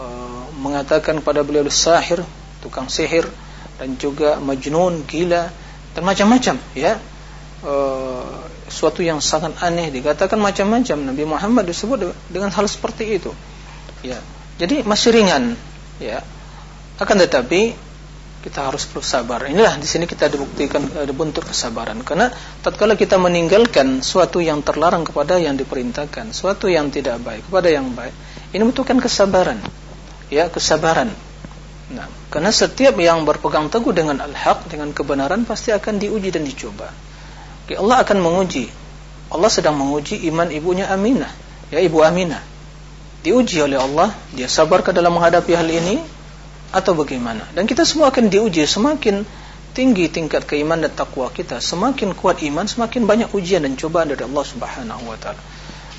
uh, mengatakan pada beliau sahir, tukang sihir dan juga majnun, gila dan macam-macam ya. Uh, suatu yang sangat aneh dikatakan macam-macam Nabi Muhammad disebut dengan hal seperti itu Ya. Jadi masih ringan, ya. Akan tetapi kita harus bersabar. Inilah di sini kita dibuktikan ada bentuk kesabaran. Karena tatkala kita meninggalkan suatu yang terlarang kepada yang diperintahkan, suatu yang tidak baik kepada yang baik, ini membutuhkan kesabaran. Ya, kesabaran. Nah, karena setiap yang berpegang teguh dengan al-haq, dengan kebenaran pasti akan diuji dan dicoba. Allah akan menguji. Allah sedang menguji iman ibunya Aminah, ya ibu Aminah. Diuji oleh Allah, dia sabar ke dalam menghadapi hal ini, atau bagaimana? Dan kita semua akan diuji semakin tinggi tingkat keimanan dan takwa kita, semakin kuat iman, semakin banyak ujian dan cobaan dari Allah Subhanahu wa taala.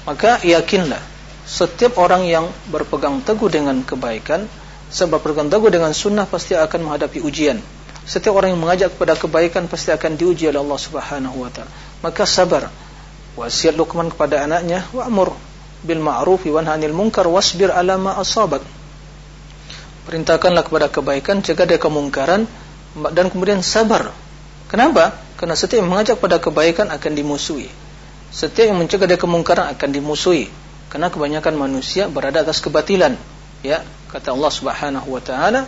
Maka yakinlah setiap orang yang berpegang teguh dengan kebaikan, sebab berpegang teguh dengan sunnah pasti akan menghadapi ujian. Setiap orang yang mengajak kepada kebaikan pasti akan diuji oleh Allah Subhanahu wa taala. Maka sabar. Wasiat Luqman kepada anaknya, wa'mur bil ma'ruf wa nahi munkar wasbir ala ma asabak perintahkanlah kepada kebaikan, cegah dari kemungkaran dan kemudian sabar. Kenapa? Karena setiap yang mengajak pada kebaikan akan dimusuhi. Setiap yang mencegah dari kemungkaran akan dimusuhi. Karena kebanyakan manusia berada atas kebatilan. Ya, kata Allah Subhanahu wa taala,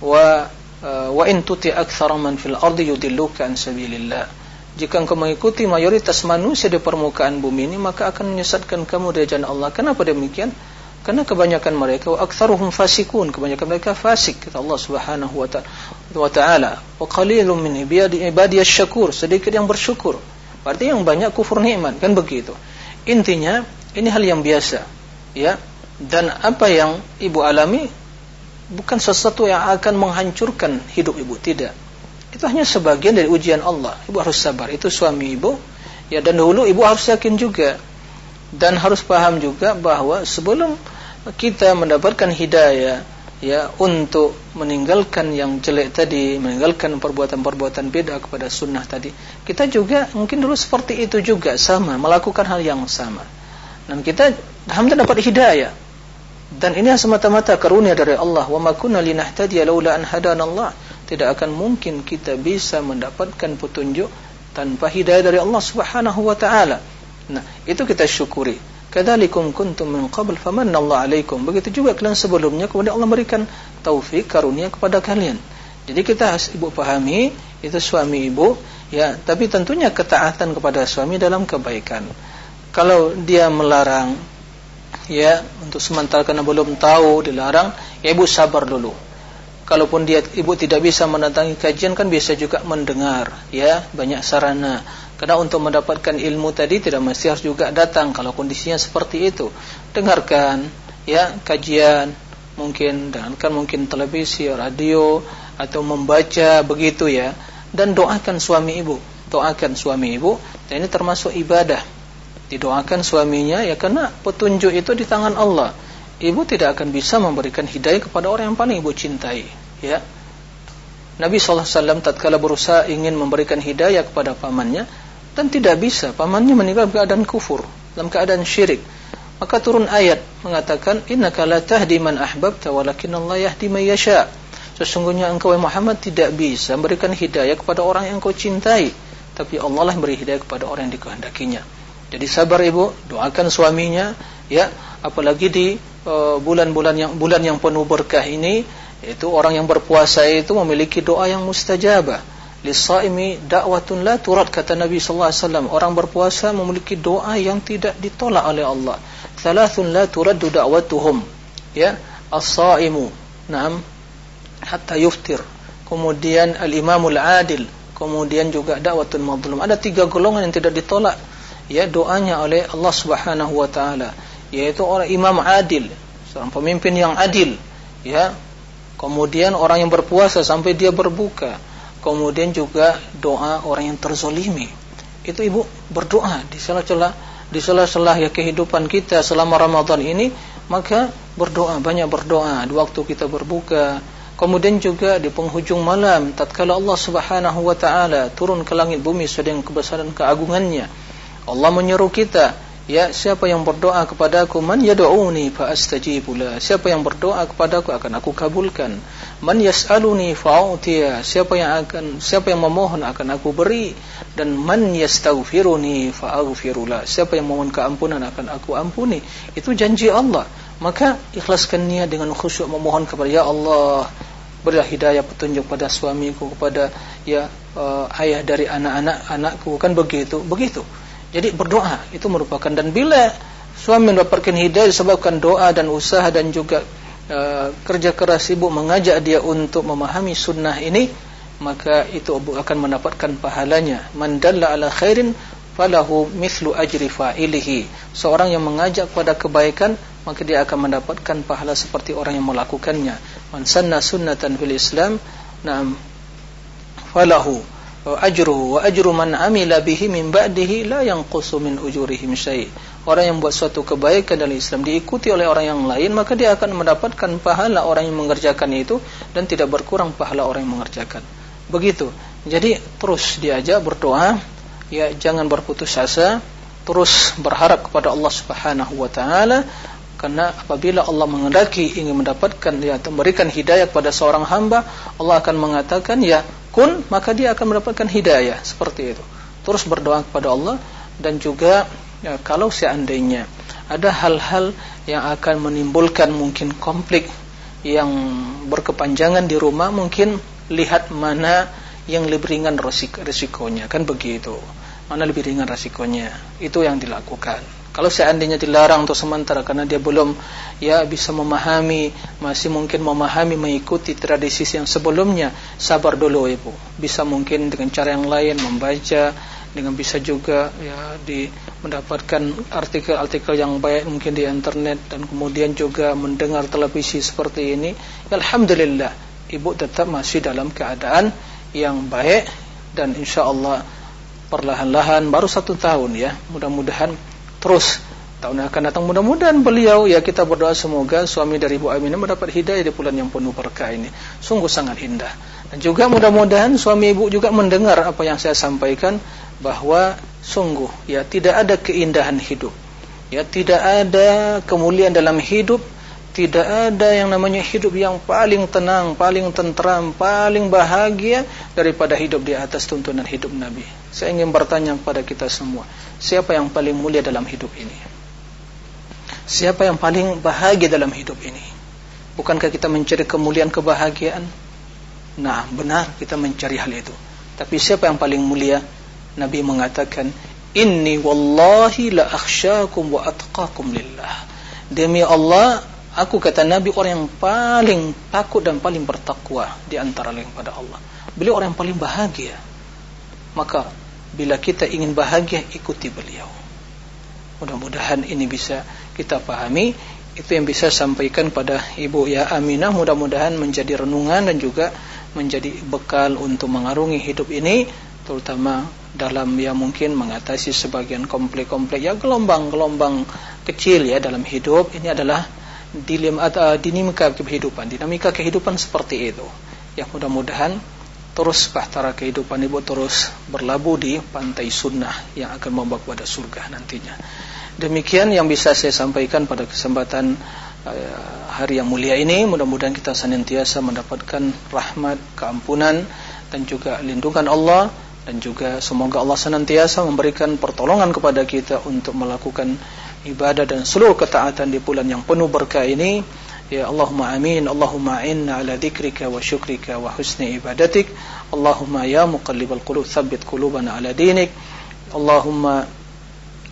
wa uh, wa in tuti aktsara man fil ardi yudilluka an sabilillah. Jika engkau mengikuti mayoritas manusia di permukaan bumi ini, maka akan menyesatkan kamu dari jalan Allah. Kenapa demikian? Karena kebanyakan mereka wa aktsaruhum fasikun, kebanyakan mereka fasik kata Allah Subhanahu wa ta'ala. Wa ta'ala, wa qalilun min ibadi syakur, sedikit yang bersyukur. Berarti yang banyak kufur nikmat, kan begitu. Intinya ini hal yang biasa, ya. Dan apa yang ibu alami bukan sesuatu yang akan menghancurkan hidup ibu, tidak. Itu hanya sebagian dari ujian Allah. Ibu harus sabar. Itu suami ibu. Ya dan dahulu ibu harus yakin juga dan harus paham juga bahwa sebelum kita mendapatkan hidayah ya untuk meninggalkan yang jelek tadi, meninggalkan perbuatan-perbuatan beda kepada sunnah tadi, kita juga mungkin dulu seperti itu juga sama, melakukan hal yang sama. Dan kita alhamdulillah dapat hidayah. Dan ini semata-mata karunia dari Allah. Wa ma kunna linahtadiya laula an hadanallah. Tidak akan mungkin kita bisa mendapatkan petunjuk tanpa hidayah dari Allah Subhanahu wa taala. Nah, itu kita syukuri. Kadzalikum kuntum min qabl famanna Allah alaikum. Begitu juga kalian sebelumnya kemudian Allah berikan taufik karunia kepada kalian. Jadi kita harus ibu pahami itu suami ibu ya, tapi tentunya ketaatan kepada suami dalam kebaikan. Kalau dia melarang ya untuk sementara karena belum tahu dilarang, ya ibu sabar dulu. Kalaupun dia ibu tidak bisa mendatangi kajian kan biasa juga mendengar ya, banyak sarana karena untuk mendapatkan ilmu tadi tidak mesti harus juga datang kalau kondisinya seperti itu. Dengarkan ya kajian, mungkin dengarkan mungkin televisi, radio atau membaca begitu ya. Dan doakan suami ibu, doakan suami ibu. Dan ini termasuk ibadah. Didoakan suaminya ya karena petunjuk itu di tangan Allah. Ibu tidak akan bisa memberikan hidayah kepada orang yang paling ibu cintai, ya. Nabi SAW tatkala berusaha ingin memberikan hidayah kepada pamannya, dan tidak bisa pamannya meninggal dalam keadaan kufur dalam keadaan syirik. Maka turun ayat mengatakan innaka la tahdi man ahbabta walakin Allah yahdi man yasha. Sesungguhnya engkau Muhammad tidak bisa memberikan hidayah kepada orang yang engkau cintai tapi Allah lah memberi hidayah kepada orang yang dikehendakinya. Jadi sabar ibu doakan suaminya ya apalagi di bulan-bulan uh, yang bulan yang penuh berkah ini itu orang yang berpuasa itu memiliki doa yang mustajabah Lisaimi dakwatun la turad kata Nabi sallallahu alaihi wasallam orang berpuasa memiliki doa yang tidak ditolak oleh Allah. Thalathun la turaddu da'watuhum. Ya, as-saimu. Naam. Hatta yuftir. Kemudian al-imamul adil. Kemudian juga dakwatun madlum. Ada tiga golongan yang tidak ditolak ya doanya oleh Allah Subhanahu wa taala, yaitu orang imam adil, seorang pemimpin yang adil, ya. Kemudian orang yang berpuasa sampai dia berbuka. Kemudian juga doa orang yang terzolimi. Itu ibu berdoa di sela-sela di sela-sela ya kehidupan kita selama Ramadan ini maka berdoa banyak berdoa di waktu kita berbuka. Kemudian juga di penghujung malam tatkala Allah Subhanahu wa taala turun ke langit bumi sedang kebesaran keagungannya Allah menyeru kita Ya, siapa yang berdoa kepadaku man yad'uni fa astajibu la. Siapa yang berdoa kepadaku akan aku kabulkan. Man yas'aluni fa'utiya. Siapa yang akan siapa yang memohon akan aku beri dan man yastaghfiruni fa'aghfiru la. Siapa yang memohon keampunan akan aku ampuni. Itu janji Allah. maka ikhlaskan niat dengan khusyuk memohon kepada ya Allah berilah hidayah petunjuk pada suamiku kepada ya uh, ayah dari anak-anak anakku kan begitu begitu jadi berdoa itu merupakan. Dan bila suami mendapatkan hidayah disebabkan doa dan usaha dan juga uh, kerja keras ibu mengajak dia untuk memahami sunnah ini maka itu akan mendapatkan pahalanya. Man dalla ala khairin falahu mithlu ajri fa'ilihi. Seorang yang mengajak pada kebaikan maka dia akan mendapatkan pahala seperti orang yang melakukannya. Man sanna sunnatan fil islam na'am falahu ajruhu wa ajru man amila bihi min ba'dihi la yanqusu min ujurihim syai' orang yang buat suatu kebaikan dalam Islam diikuti oleh orang yang lain maka dia akan mendapatkan pahala orang yang mengerjakan itu dan tidak berkurang pahala orang yang mengerjakan. Begitu. Jadi terus diajak berdoa ya jangan berputus asa terus berharap kepada Allah Subhanahu wa taala karena apabila Allah mengendaki ingin mendapatkan ya memberikan hidayah kepada seorang hamba Allah akan mengatakan ya kun maka dia akan mendapatkan hidayah. Seperti itu. Terus berdoa kepada Allah. Dan juga ya, kalau seandainya ada hal-hal yang akan menimbulkan mungkin konflik yang berkepanjangan di rumah mungkin lihat mana yang lebih ringan resikonya. Kan begitu. Mana lebih ringan resikonya. Itu yang dilakukan kalau seandainya dilarang untuk sementara karena dia belum ya bisa memahami masih mungkin memahami mengikuti tradisi yang sebelumnya sabar dulu ibu. Bisa mungkin dengan cara yang lain membaca dengan bisa juga ya di mendapatkan artikel-artikel yang baik mungkin di internet dan kemudian juga mendengar televisi seperti ini. Ya, alhamdulillah ibu tetap masih dalam keadaan yang baik dan insya Allah perlahan-lahan baru satu tahun ya. Mudah-mudahan terus. Tahun yang akan datang mudah-mudahan beliau ya kita berdoa semoga suami dari Ibu Aminah mendapat hidayah di bulan yang penuh berkah ini. Sungguh sangat indah. Dan juga mudah-mudahan suami ibu juga mendengar apa yang saya sampaikan bahwa sungguh ya tidak ada keindahan hidup. Ya tidak ada kemuliaan dalam hidup tidak ada yang namanya hidup yang paling tenang, paling tentram, paling bahagia daripada hidup di atas tuntunan hidup Nabi. Saya ingin bertanya kepada kita semua, siapa yang paling mulia dalam hidup ini? Siapa yang paling bahagia dalam hidup ini? Bukankah kita mencari kemuliaan kebahagiaan? Nah, benar kita mencari hal itu. Tapi siapa yang paling mulia? Nabi mengatakan, "Inni wallahi la akhsyakum wa atqakum lillah." Demi Allah, Aku kata Nabi orang yang paling takut dan paling bertakwa di antara lain pada Allah. Beliau orang yang paling bahagia. Maka bila kita ingin bahagia ikuti beliau. Mudah-mudahan ini bisa kita pahami. Itu yang bisa sampaikan pada Ibu ya Aminah. Mudah-mudahan menjadi renungan dan juga menjadi bekal untuk mengarungi hidup ini terutama dalam ya mungkin mengatasi sebagian komplek-komplek ya gelombang-gelombang kecil ya dalam hidup ini adalah dilema uh, dinamika kehidupan dinamika kehidupan seperti itu. Yang mudah-mudahan terus bahtera kehidupan ibu terus berlabuh di pantai sunnah yang akan membawa kepada surga nantinya. Demikian yang bisa saya sampaikan pada kesempatan uh, hari yang mulia ini. Mudah-mudahan kita senantiasa mendapatkan rahmat keampunan dan juga lindungan Allah. Dan juga semoga Allah senantiasa memberikan pertolongan kepada kita untuk melakukan ibadah dan seluruh ketaatan di bulan yang penuh berkah ini ya Allahumma amin Allahumma inna ala dzikrika wa syukrika wa husni ibadatik Allahumma ya muqallibal qulub tsabbit qulubana ala dinik Allahumma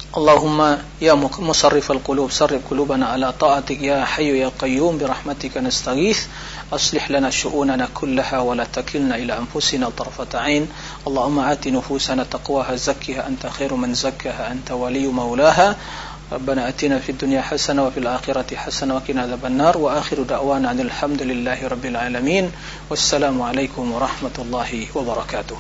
Allahumma ya musarrifal qulub sarrif qulubana ala ta'atik ya hayyu ya qayyum bi rahmatika nastaghith أصلح لنا شؤوننا كلها ولا تكلنا إلى أنفسنا طرفة عين اللهم آت نفوسنا تقواها زكها أنت خير من زكها أنت ولي مولاها ربنا أتنا في الدنيا حسنة وفي الآخرة حسنة وقنا عذاب النار وآخر دعوانا أن الحمد لله رب العالمين. والسلام عليكم ورحمة الله وبركاته.